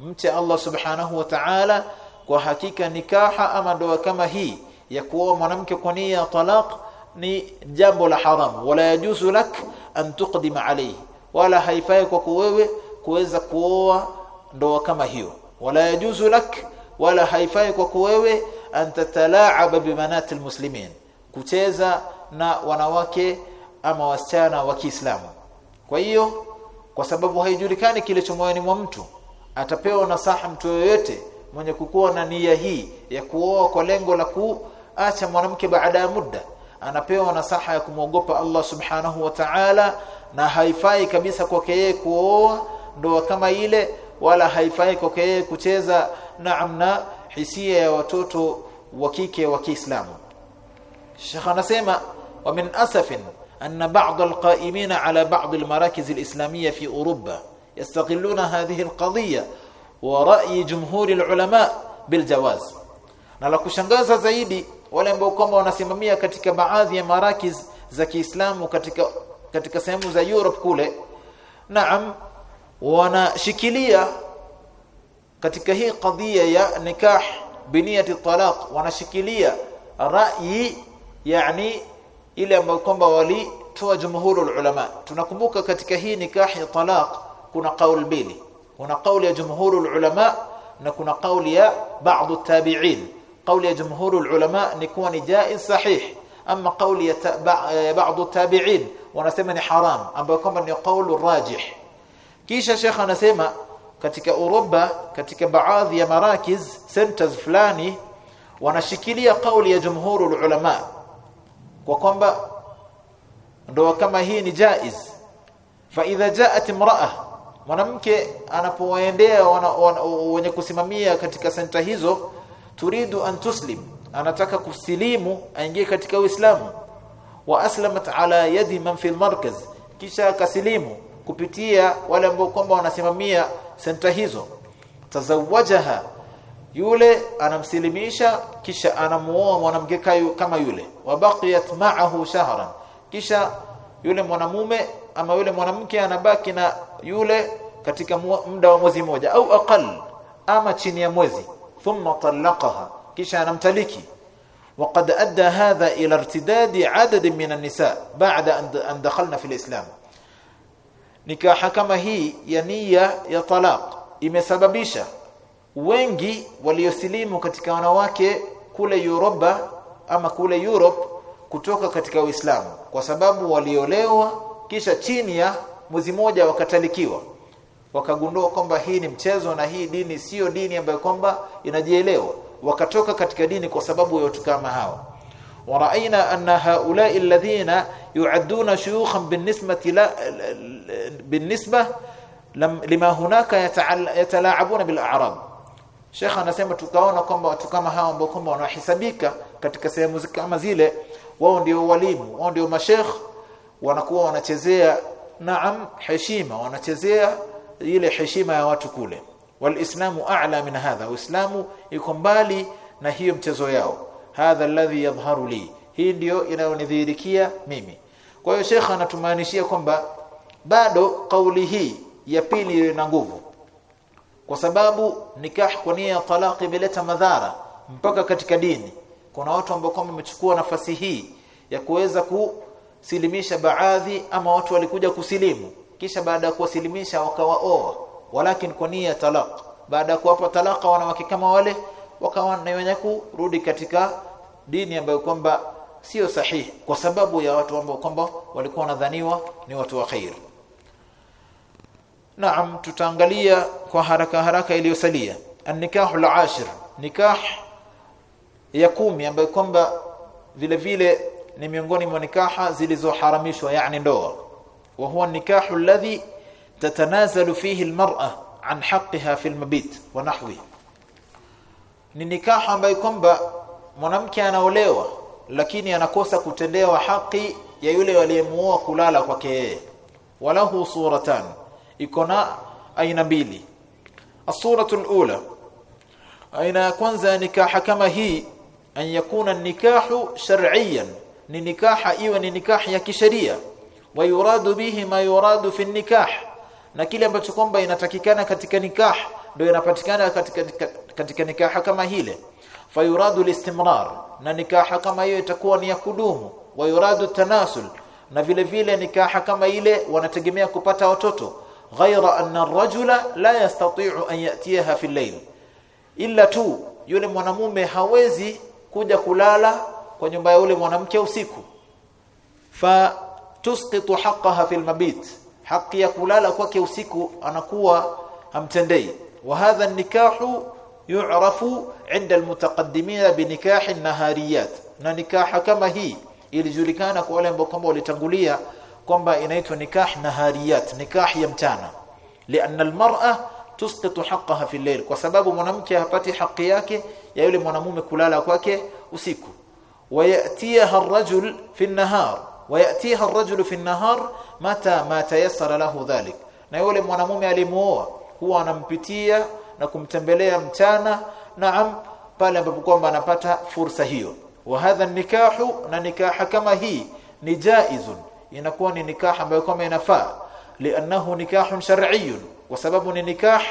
Mche Allah subhanahu wa ta'ala kwa hakika nikaha ama ndoa kama hii ya kuoa mwanamke kwa nia ya talaq ni jambo la haram. Wala yajuzu lak an tuqdima alayhi wala haifai kwa wewe kuweza kuoa ndoa kama hiyo. Wala yajuzu lak wala haifai kwa wewe antatalaaba bimanati almuslimin kucheza na wanawake ama wasichana wa Kiislamu. Kwa hiyo kwa sababu haijulikani kile moyoni mwa mtu atapewa nasaha mtu yoyote mwenye kukuwa na nia hii ya kuoa kwa lengo la kuacha mwanamke baada ya muda. Anapewa nasaha ya kumwogopa Allah subhanahu wa ta'ala na haifai kabisa kwake yeye kuoa ndoa kama ile wala haifai kwake yeye kucheza na amna hisia ya watoto wa kike wa Kiislamu. Sheikh anasema wa min asafin anna ba'd alqa'imin ala ba'd almarakiz alislamiyya fi Europa yastaghilluna hadhihi alqadhiyya wa ra'yi jumhur alulama biljawaz. Na la kushangaza zaidi wale ambao kwamba wanasimamia katika baadhi ya marakiz za Kiislamu katika katika sehemu za Europe kule naam wanashikilia katika hii kadhia ya nikah biniyati talaq wanashikilia rai yani ile ambayo kwamba walitoa jumhurul ulama tunakumbuka katika hii nikah ya talaq kuna kauli mbili kuna kauli ya jumhurul ulama na kuna kauli ya baadhi tabi'in kauli ya jumhurul ulama ni kuwa ni jaiz sahih ama kauli ya baadhi tabi'in wanasema ni haram ambayo kwamba ni kauli rajih kisha shekha anasema katika Uropa katika baadhi ya marakiz centers fulani wanashikilia kauli ya jumhurul ulama kwa kwamba ndoa kama hii ni jaiz. Fa idha jaat imra'a mwanamke anapowaendea wenye kusimamia katika senta hizo turidu an tuslim anataka kusilimu aingie katika Uislamu. Wa aslamat ala yadi man fi almarkaz kisha akasilimu kupitia wale ambao kwamba wanasimamia senta hizo tazawajaha yule anamsilimisha kisha anamuoa mwanamke kama yule wabaqiyat ma'ahu shahran kisha yule mwanamume ama yule mwanamke anabaki na yule katika muda wa mwezi mmoja au aqal ama chini ya mwezi thumma talaqaha kisha anamtaliki وقد ادى هذا إلى ارتداد عدد من النساء بعد ان دخلنا في الاسلام nikaha kama hii ya nia ya talaq. Imesababisha wengi waliosilimu katika wanawake kule Europa ama kule Europe kutoka katika Uislamu. Kwa sababu waliolewa kisha chini ya mwezi mmoja wakatalikiwa. Wakagundua kwamba hii ni mchezo na hii dini sio dini ambayo kwamba inajielewa. Wakatoka katika dini kwa sababu ya watu kama hawa ورأينا أن هؤلاء الذين يعدون شيوخا بالنسبة لا بالنسبة لما هناك يتلاعبون بالأعراب Sheikh anasema tukaona kwamba watu kama hao ambao kwamba wanahesabika katika sehemu kama zile wao ndio walimu wao ndio mashekh wanakuwa wanachezea naam heshima wanachezea ile heshima ya watu kule walislamu a'la min hadha uislamu iko mbali na hiyo mchezo yao hadha alladhi yadhharu li. Hii ndio inayonidhihirikia mimi. Kwa hiyo shekha anatumaanishia kwamba bado kauli hii ya pili ina nguvu. Kwa sababu nikah kwa nia ya talaki imeleta madhara mpaka katika dini. Kuna watu ambao kwamba wamechukua nafasi hii ya kuweza kusilimisha baadhi ama watu walikuja kusilimu. Kisha baada ya kuwasilimisha wakawaoa. Walakin kwa nia ya talaq. Baada ya kuwapa talaka wanawake kama wale wakawa na wenye kurudi katika dini ambayo kwamba sio sahihi kwa sababu ya watu ambao kwamba walikuwa wanadhaniwa ni watu wa khair. Naam tutaangalia kwa haraka haraka iliyosalia. An-nikahu al-ashir nikah ya kumi ambayo kwamba vile vile ni miongoni mwa nikaha zilizoharamishwa yani ndoa. Wa huwa nikahu alladhi tatanazalu fihi al-mar'a an haqqiha fi al-mabit wa nahwi. Ni nikaha ambayo kwamba mwanamke anaolewa lakini anakosa kutendewa haki ya yule aliyemuoa kulala kwake yeye. Walahu suratan iko na aina mbili. As-suratu al-ula aina ya kwanza nikaha kama hii an yakuna nikahu shar'iyan ni nikaha iwe ni nikaha ya kisheria. Wa yuradu bihi ma yuradu fi nikah na kile ambacho kwamba inatakikana katika nikah ndio inapatikana katika katika nikaha kama hile fayuradu listimrar na nikaha kama hiyo itakuwa ni ya kudumu. Wa yuradu tanasul na vile vile nikaha kama ile wanategemea kupata watoto. Ghaira anna ar-rajula la yastati'u an yatiha fi al-layl illa tu yule mwanamume hawezi kuja kulala kwa nyumba ya yule mwanamke usiku. Fa tusqitu haqqaha fi al-mabit haki ya kulala kwake usiku anakuwa amtendei wa hadha an-nikahu 'inda al-mutaqaddimin bi nikah an-nahariyat na nikaha kama hii ilijulikana kwa wale ambao kwamba walitangulia kwamba inaitwa nikah nahariyat nikah ya mchana lianna almar'a tusqitu haqqaha fi al-layl kwa sababu mwanamke hapati haki yake ya yule mwanamume kulala kwake usiku wayatiha ar-rajul fi an-nahar wayatiha ar-rajul fi an-nahar mata ma tayassara lahu dhalik na yule mwanamume alimuoa huwa anampitia na kumtembelea mchana naam pale ambapo kwamba anapata fursa hiyo. Wa hadha nikahu na nikaha kama hii ni jaizun. Inakuwa ni nikaha ambayo kama inafaa. Li'annahu nikahun shar'iyyun. Kwa sababu ni nikah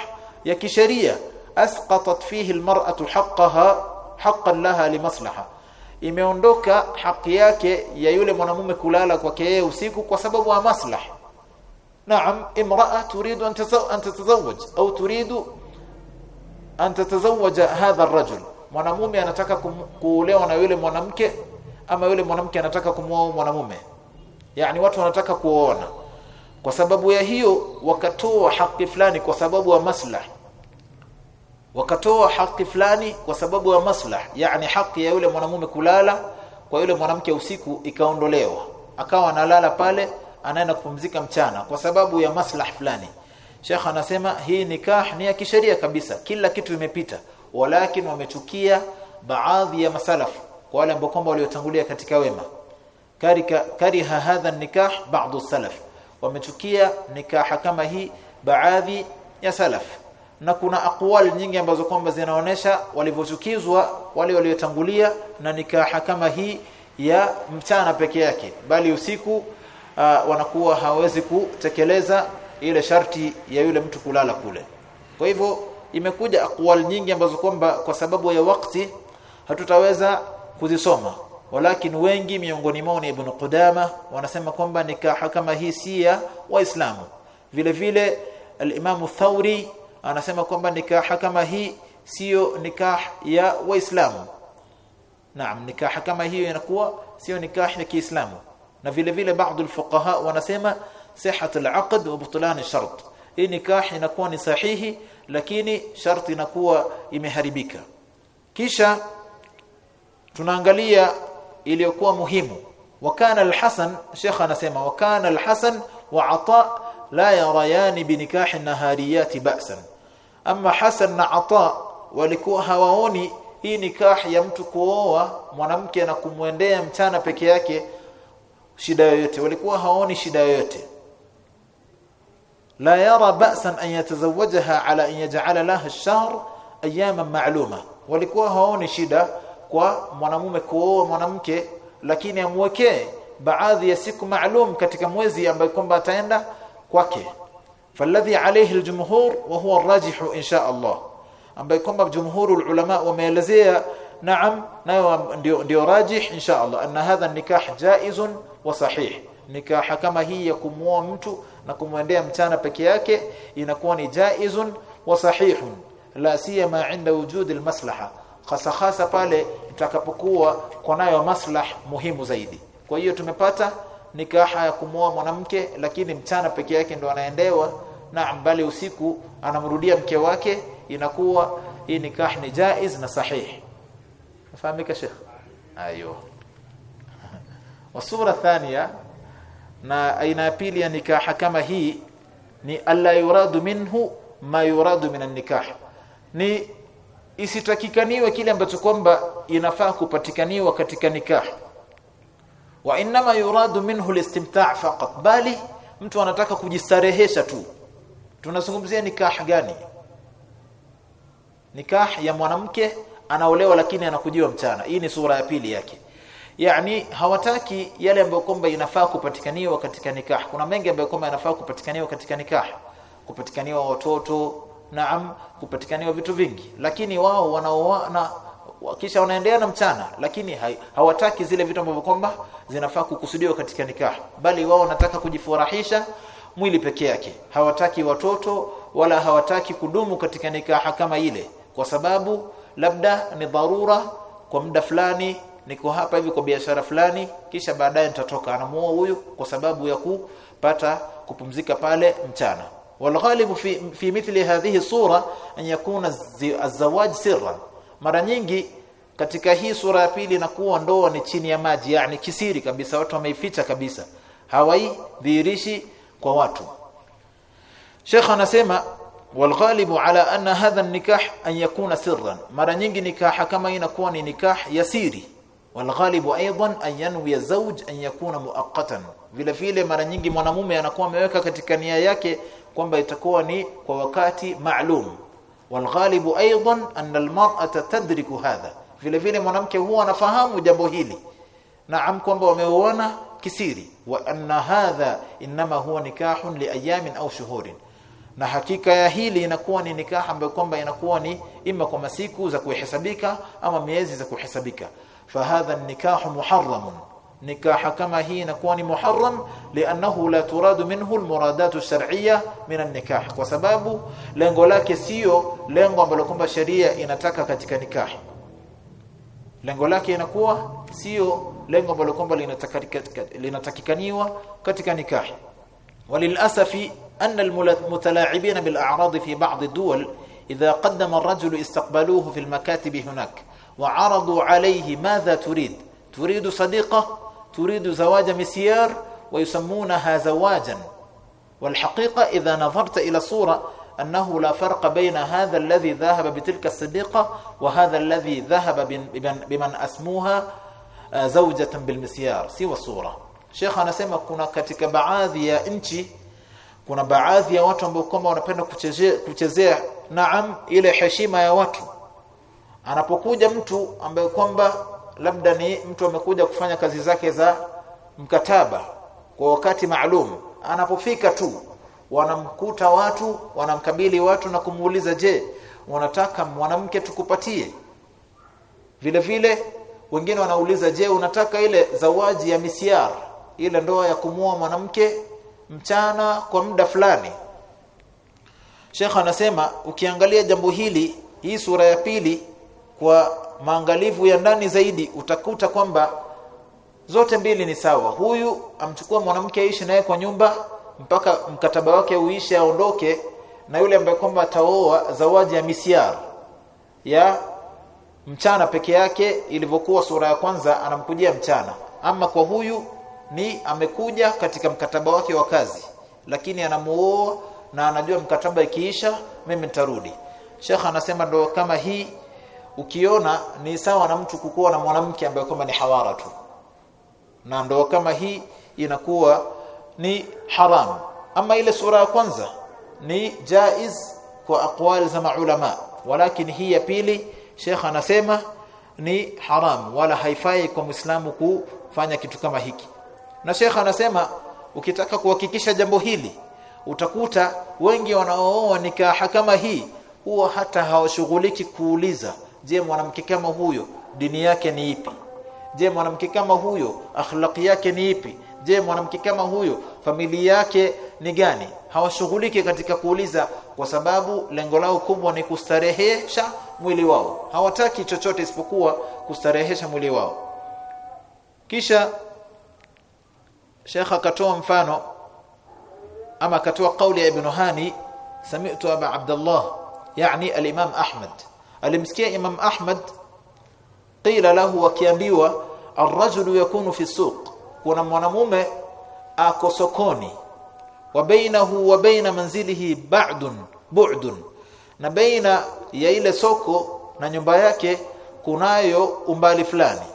ya kisheria. Asqatat fihi almar'atu haqqaha haqqan laha limaslaha. Imeondoka haki yake ya yule mwanamume kulala kwake yeye usiku kwa sababu ya maslaha. Naam imra'a turidu an tazawwaj au turidu an tatazawwaja hadha ar-rajul. Mwanamume anataka kuolewa na yule mwanamke ama yule mwanamke anataka kumwoa mwanamume. Yani watu wanataka kuona kwa sababu ya hiyo wakatoa haki fulani kwa sababu ya maslah wakatoa haki fulani kwa sababu ya maslah yani haki ya yule mwanamume kulala kwa yule mwanamke usiku ikaondolewa. Akawa analala pale anaenda kupumzika mchana kwa sababu ya maslah fulani Sheikh anasema hii nikah ni ya kisheria kabisa. Kila kitu imepita. Walakin wamechukia baadhi ya masalaf kwa wale ambao kwamba waliotangulia katika wema. Karika kariha hadha nikah baadhi salaf. Wamechukia nikaha kama hii baadhi ya salaf. Na kuna aqwal nyingi ambazo kwamba zinaonesha walivyochukizwa wale waliotangulia na nikaha kama hii ya mchana peke yake. Bali usiku uh, wanakuwa hawezi kutekeleza ile sharti ya yule mtu kulala kule. Kwa hivyo imekuja aqwal nyingi ambazo kwamba kwa sababu ya wakati hatutaweza kuzisoma. Walakin wengi miongoni mwao ni Ibn Qudama wanasema kwamba nikaha kama hii si ya waislamu. Vile vile al-Imam Thawri anasema kwamba nikaha kama hii sio nikah ya waislamu. Naam nikaha kama hiyo inakuwa sio nikah ya Kiislamu. Na vile vile baadhi wanasema sihhat al-aqd wa butlan ash-shart hii nikah inakuwa ni sahihi lakini sharti inakuwa imeharibika kisha tunaangalia iliyokuwa muhimu wakana al-Hasan Sheikh anasema wakana al-Hasan wa Ata la yarayani binikahi nahariyati ba'san amma Hasan na Ata walikuwa hawaoni hii nikah ya mtu kuoa mwanamke na kumwendea mchana peke yake shida yoyote walikuwa hawaoni shida yoyote la yara ba'san an yatazawwajaha ala an yaj'ala laha ash-shahr ayyaman ma'luma walikuwa hawaoni shida kwa mwanamume kuoa mwanamke lakini amwekee baadhi ya siku maalum katika mwezi ambayo kwamba ataenda kwake falladhi alayhi aljumhur wa huwa arrajih insha Allah ambayo kwamba jumhur ulama wameelezea naam nayo ndio ndio rajih insha Allah anna hadha nikah jaizun wa sahih nikaha kama hii ya kumuoa mtu na kumwendea mchana peke yake inakuwa ni jaizun wa sahihun la siyama inda wujud almaslaha hasa hasa pale itakapokuwa kwa nayo maslah muhimu zaidi. Kwa hiyo tumepata nikaha ya kumoa mwanamke lakini mchana peke yake ndo anaendewa na bali usiku anamrudia mke wake inakuwa hii nikah ni jaiz na sahih. Nafahamika sheikh? Ayo wasura thania na aina ya pili ya nikaha kama hii ni alla yuradu minhu ma yuradu minan nikah. Ni isitakikaniwe kile ambacho kwamba inafaa kupatikaniwa katika nikah. Wa inma yuradu minhu listimta' faqat bali mtu anataka kujistarehesha tu. Tunazungumzia nikah gani? Nikah ya mwanamke anaolewa lakini anakujiwa mchana. Hii ni sura ya pili yake yani hawataki yale ambayo kwamba inafaa kupatikaniwa katika nikah. Kuna mengi ambayo kwamba yanafaa kupatikaniwa katika nikah. Kupatikaniwa watoto naam kupatikaniwa vitu vingi. Lakini wao wanaoana kisha wanaendelea na mchana lakini hawataki zile vitu ambavyo kwamba zinafaa kukusudiwa katika nikah. Bali wao wanataka kujifurahisha mwili peke yake. Hawataki watoto wala hawataki kudumu katika nikaha kama ile. Kwa sababu labda ni dharura kwa muda fulani niko hapa hivi kwa biashara fulani kisha baadaye nitatoka. Anamuoa huyu kwa sababu ya kupata kupumzika pale mchana. Walghalibu fi, fi mithli hadhihi sura an yakuna azwaj sirran. Mara nyingi katika hii sura ya pili inakuwa ndoa ni chini ya maji yani kisiri kabisa watu wameificha kabisa. Hawai hawaidhihirishi kwa watu. Sheikh anasema walghalibu ala anna hadha an-nikah an yakuna sirran. Mara nyingi nikaha kama inakuwa ni nikah ya siri walghalibu aidan an yanwi zawj an yakuna muaqqatan. Vile vile mara nyingi mwanamume anakuwa ameweka katika nia yake kwamba itakuwa ni kwa wakati maalum. Walghalibu aidan an almar'ata tadriku hadha. Vile vile mwanamke huwa anafahamu jambo hili. Naam kwamba wameuona kisiri. Wa anna hadha inma huwa nikahun li ayamin au shuhurin. Na hakika ya hili inakuwa ni nikaha ambayo kwamba inakuwa ni ima kwa masiku za kuhesabika ama miezi za kuhesabika. فهذا النكاح محرم. نكاح كما هي نكون محرم لأنه لا تراد منه المرادات الشرعية من النكاح. وسبب لengo lake sio lengo ambalo kwamba sheria inataka katika nikah lengo lake inakuwa sio lengo ambalo kwamba linatakikaniwa katika نكاح وللاسف ان المتلاعبين بالاعراض في بعض الدول اذا قدم الرجل استقبلوه في المكاتب هناك وعرضوا عليه ماذا تريد؟ تريد صديقة؟ تريد زواج مسيار؟ ويسمونها زواجا. والحقيقة إذا نظرت إلى الصورة أنه لا فرق بين هذا الذي ذهب بتلك الصديقة وهذا الذي ذهب بمن أسموها زوجة بالمسيار. سوى الصورة. شيخ anasema kuna katika baadhi ya nchi kuna baadhi ya watu ambao kwamba wanapenda kuchezea kuchezea naam ile ya watu anapokuja mtu ambaye kwamba labda ni mtu amekuja kufanya kazi zake za mkataba kwa wakati maalum anapofika tu wanamkuta watu wanamkabili watu na kumuuliza je unataka mwanamke tukupatie? Vile vile wengine wanauliza je unataka ile zawaji ya misiar ile ndoa ya kumua mwanamke mchana kwa muda fulani? Sheikh anasema ukiangalia jambo hili hii sura ya pili kwa maangalifu ya ndani zaidi utakuta kwamba zote mbili ni sawa. Huyu amchukua mwanamke aishi naye kwa nyumba mpaka mkataba wake uishe aondoke na yule ambaye kwamba ataoa zawaji ya misiar ya mchana peke yake ilivyokuwa sura ya kwanza anamkujia mchana. Ama kwa huyu ni amekuja katika mkataba wake wa kazi lakini anamuoa na anajua mkataba ikiisha mimi nitarudi. Sheikh anasema ndo kama hii ukiona ni sawa na mtu kukuwa na mwanamke ambaye kama ni hawara tu. Na ndo kama hii inakuwa ni haram. Ama ile sura ya kwanza ni jaiz kwa aqwal za maulama. Walakin hii ya pili Sheikh anasema ni haram wala haifai kwa Muislamu kufanya kitu kama hiki. Na Sheikh anasema ukitaka kuhakikisha jambo hili utakuta wengi wanaooa nikaha kama hii huwa hata hawashughuliki kuuliza je mwanamke kama huyo dini yake ni ipi? Je mwanamke kama huyo akhlaqi yake ni ipi? Je mwanamke kama huyo familia yake ni gani? Hawashughuliki katika kuuliza kwa sababu lengo lao kubwa ni kustarehesha mwili wao. Hawataki chochote isipokuwa kustarehesha mwili wao. Kisha Sheikh akatoa mfano ama akatoa kauli ya Ibn Hani sami'tu Aba Abdullah yani al-Imam Ahmad alimsikia Imam Ahmad qila lahu wakiambiwa ar-rajulu yakunu fi suq. Kuna mwanamume ako sokoni. Wa bainahu wa baina manzilihi ba'dun bu'dun. Na baina ya ile soko na nyumba yake kunayo umbali fulani.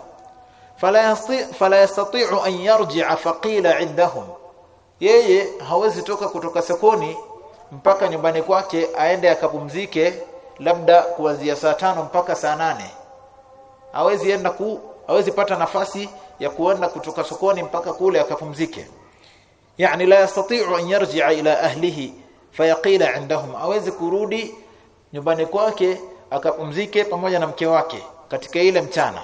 Fala yastati'u an yarji'a faqila 'indahum. Yeye hawezi toka kutoka sokoni mpaka nyumbani kwake aende akapumzike labda kuanzia saa tano mpaka saa nane. Hawezi enda ku hawezi pata nafasi ya kuenda kutoka sokoni mpaka kule akapumzike. Yani la yastati'u an yarji'a ila ahlihi fayaqila 'indahum. Hawezi kurudi nyumbani kwake akapumzike pamoja na mke wake katika ile mchana.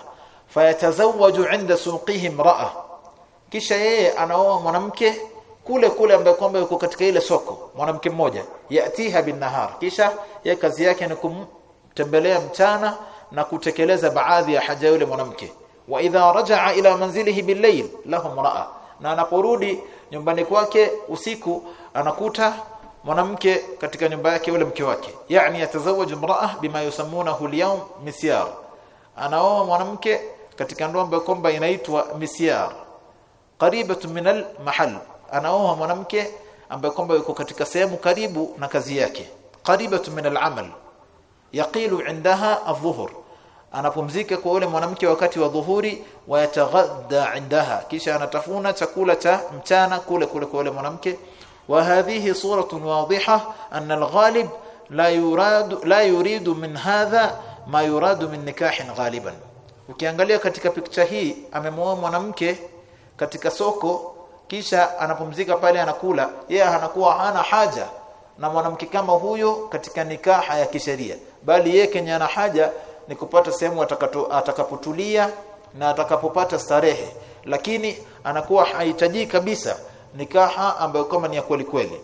Fayatazawwaju 'inda suqihim ra'a. Kisha yeye anaoa mwanamke kule kule ambaye kwamba yuko katika ile soko mwanamke mmoja yatiha bin nahar. Kisha ye kazi yake ni kumtembelea mchana na kutekeleza baadhi ya haja yule mwanamke. Wa idha rajaa ila manzilihi bil-layl lahum ra'a na anaporudi nyumbani kwake usiku anakuta mwanamke katika nyumba yake yule mke wake. Yani yatazawaj imra'a bima yusammunahu al-yawm misyar. Anaoa mwanamke katika ndoa ambayo kwamba inaitwa misyar. Qaribatu min al-mahall anaoa mwanamke ambaye kwamba yuko katika sehemu karibu na kazi yake. Qaribatu min al-amal. Yaqilu indaha adh-dhuhr anapumzika kwa yule mwanamke wakati wa dhuhuri wayataghadda indaha. Kisha anatafuna chakula cha mchana kule kule kwa yule mwanamke. Wa hadhihi suratun wadhiha anna alghalib la yurad la yuridu min hadha ma yuradu min nikahin ghaliban. Ukiangalia katika picha hii amemwoa mwanamke katika soko kisha anapumzika pale anakula yeye anakuwa hana haja na mwanamke kama huyo katika nikaha ya kisheria. Bali yeye kenye ana haja ni kupata sehemu atakapotulia na atakapopata starehe. Lakini anakuwa hahitaji kabisa nikaha ambayo kama ni ya kweli kweli.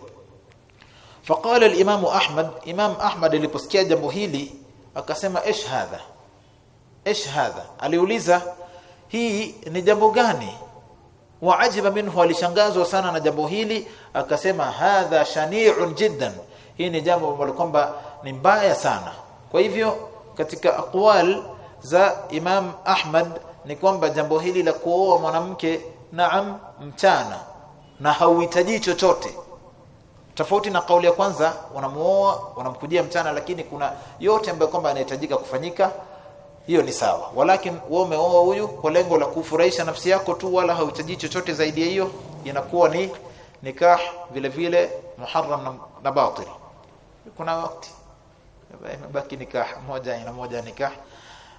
Faqala al-imam ahmad imam ahmad aliposikia jambo hili akasema ish hadha? Ish hadha? Aliuliza hii ni jambo gani waajiba minhu alishangazwa sana na jambo hili akasema hadha shani'un jiddan. Hii ni jambo ambalo kwamba ni mbaya sana. Kwa hivyo katika aqwal za Imam Ahmad ni kwamba jambo hili la kuoa mwanamke naam mchana na hauhitaji chochote. Tofauti na kauli ya kwanza wanamuoa wanamkujia mchana lakini kuna yote ambayo kwamba yanahitajika kufanyika hiyo ni sawa. Walakin wewe umeoa huyu kwa lengo la kufurahisha nafsi yako tu wala hauhitaji chochote zaidi ya hiyo. Inakuwa ni nikah vile vile muharram na, na kuna wakati. Imebaki nikah moja ina moja nikah.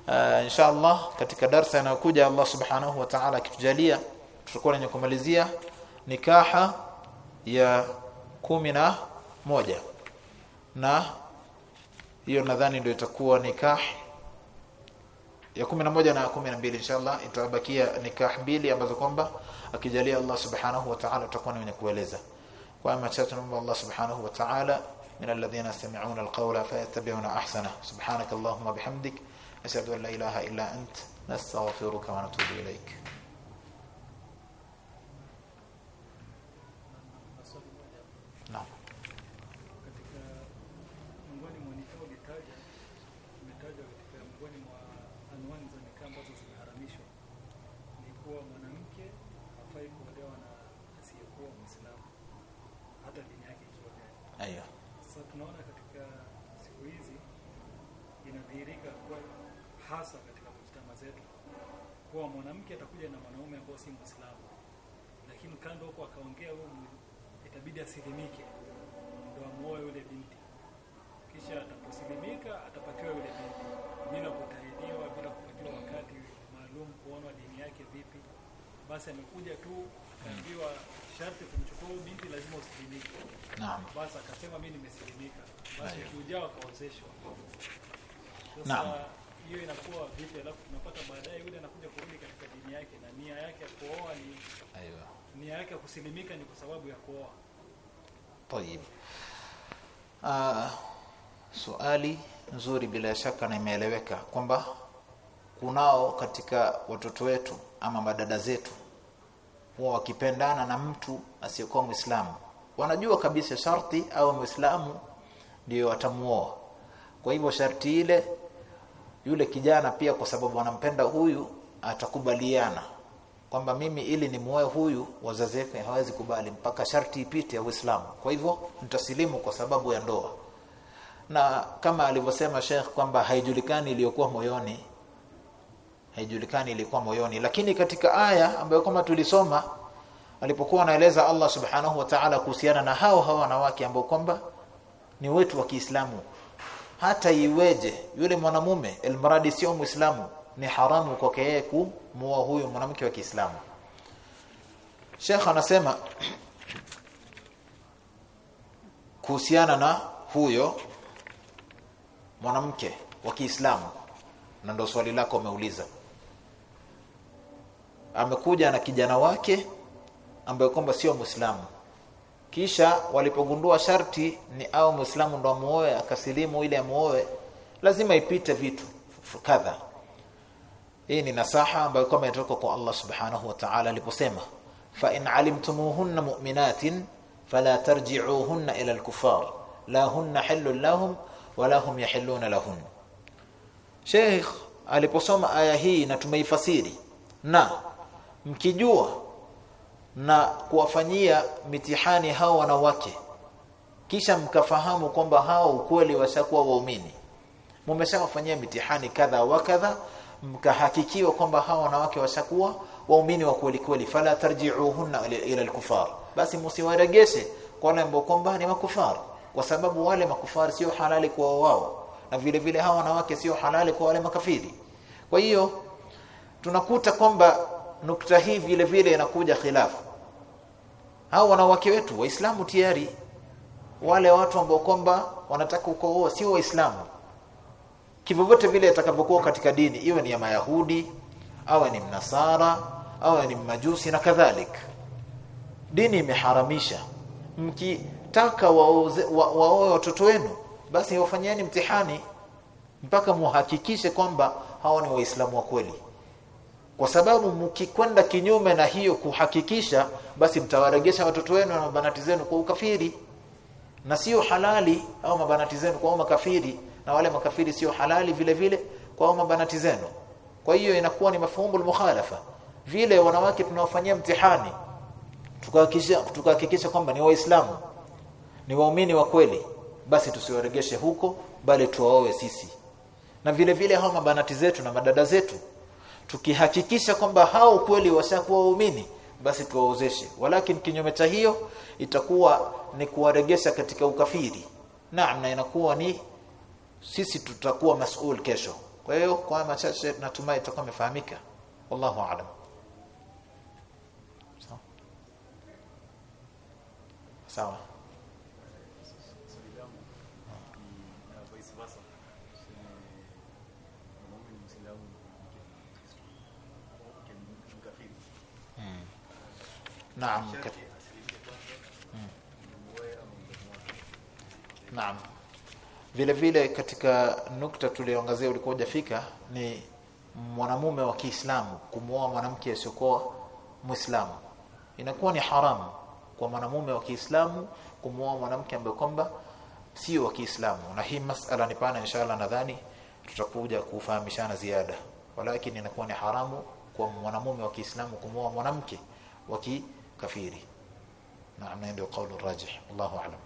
Uh, inshallah katika darasa inayokuja Allah subhanahu wa ta'ala akitujalia tutakuwa na kumalizia nikaha ya kumi na moja. Na hiyo nadhani ndio itakuwa nikah ya 11 na 12 inshallah itabakia nikah mbili ambazo kwamba akijalia Allah subhanahu wa ta'ala tutakuwa ni wenye kueleza kwa machache naomba Allah subhanahu wa ta'ala من الذين يستمعون القول فيتبعون احسنه سبحانك اللهم وبحمدك نشهد ان لا اله الا انت نستغفرك ونتوب اليك ili asilimike ndio amuoe yule binti. Kisha ataposilimika atapatiwa yule binti bila kutahiniwa, bila kupatiwa wakati maalum kuona dini yake vipi. Basi amekuja tu akaambiwa sharti kumchukua huyu binti lazima usilimike. Naam. Basi akasema mimi nimesilimika. Basi kiujao akaozeshwa. Naam. Hiyo inakuwa vipi? Alafu tunapata baadaye yule anakuja kurudi katika dini yake na nia yake ya kuoa ni, nia yake ya kusilimika ni kwa sababu ya kuoa طيب آه swali nzuri bila shaka na imeeleweka kwamba kunao katika watoto wetu ama madada zetu huwa wakipendana na mtu asiyekuwa Muislamu wanajua kabisa sharti au Muislamu ndio watamuoa kwa hivyo sharti ile yule kijana pia kwa sababu anampenda huyu atakubaliana kwamba mimi ili nimuoe huyu wazazi wake hawezi kubali mpaka sharti ipite ya Uislamu. Kwa hivyo nitasilimu kwa sababu ya ndoa. Na kama alivyosema Sheikh kwamba haijulikani iliyokuwa moyoni haijulikani ilikuwa moyoni. Lakini katika aya ambayo kama tulisoma alipokuwa anaeleza Allah subhanahu wa ta'ala kuhusiana na hao hao wanawake ambao kwamba ni wetu wa Kiislamu hata iweje yule mwanamume elmradi sio muislamu ni haramu kwake yeye kumuoa huyo mwanamke wa Kiislamu. Sheikh anasema kuhusiana na huyo mwanamke wa Kiislamu na ndo swali lako umeuliza. Amekuja na kijana wake ambaye kwamba sio muislamu. Kisha walipogundua sharti ni au muislamu ndo amuoe akasilimu ile amuoe lazima ipite vitu kadha hii ni nasaha ambayo kama inatoka kwa Allah subhanahu wa ta'ala aliposema fa in alimtumuhunna mu'minatin fala tarji'uhunna ila al-kuffar la hunna halal lahum wala hum yahilluna lahun Sheikh aliposoma aya hii na tumeifasiri na mkijua na kuwafanyia mitihani hao wanawake kisha mkafahamu kwamba hao ukweli washakuwa waumini mumeshawafanyia mitihani kadha wa kadha mkahakikiwa kwamba hawa wanawake washakuwa waumini wa kweli kweli fala tarji'uhunna ila al-kufar. Basi msiwaregeshe kwa wale ambao kwamba ni makufar kwa sababu wale makufar sio halali kwa wao na vile vile hawa wanawake sio halali kwa wale makafiri. Kwa hiyo tunakuta kwamba nukta hii vile vile inakuja khilafu. Hao wanawake wetu waislamu tayari wale watu ambao kwamba wanataka ukoo sio waislamu kivyovyote vile atakavyokuwa katika dini iwe ni ya mayahudi awe ni mnasara awe ni majusi na kadhalika. Dini imeharamisha. Mkitaka waoe wa, wa, watoto wenu basi wafanyeni mtihani mpaka muhakikishe kwamba hawa ni waislamu wa kweli. Kwa sababu mkikwenda kinyume na hiyo kuhakikisha basi mtawaregesha watoto wenu na mabanati zenu kwa ukafiri. Na sio halali au mabanati zenu kwa makafiri na wale makafiri sio halali vile vile kwa mabanati zenu. Kwa hiyo inakuwa ni mafhumu mukhalafa. Vile wanawake tunawafanyia mtihani tukahakikisha tukahakikisha kwamba ni waislamu ni waumini wa kweli basi tusiwaregeshe huko bali tuwaoe sisi. Na vile vile hao mabanati zetu na madada zetu tukihakikisha kwamba hao kweli washakuwa waumini basi tuwaozeshe. Walakin kinyume cha hiyo itakuwa ni kuwaregesha katika ukafiri. Naam na inakuwa ni sisi tutakuwa masul kesho. Kwa hiyo kwa machache natumai itakuwa imefahamika wallahu aalam sawa? Sawa. Naam naam vile vile katika nukta tuliyoangazia ulikuwa hujafika ni mwanamume wa Kiislamu kumwoa mwanamke asiyokuwa Muislamu. Inakuwa ni haramu kwa mwanamume wa Kiislamu kumwoa mwanamke ambaye kwamba sio wa Kiislamu. Na hii masala ni pana inshallah nadhani tutakuja kufahamishana ziada. Walakin inakuwa ni haramu kwa mwanamume wa Kiislamu kumwoa mwanamke wa kikafiri. Naam ndio kauli rajih. Allahu a'lam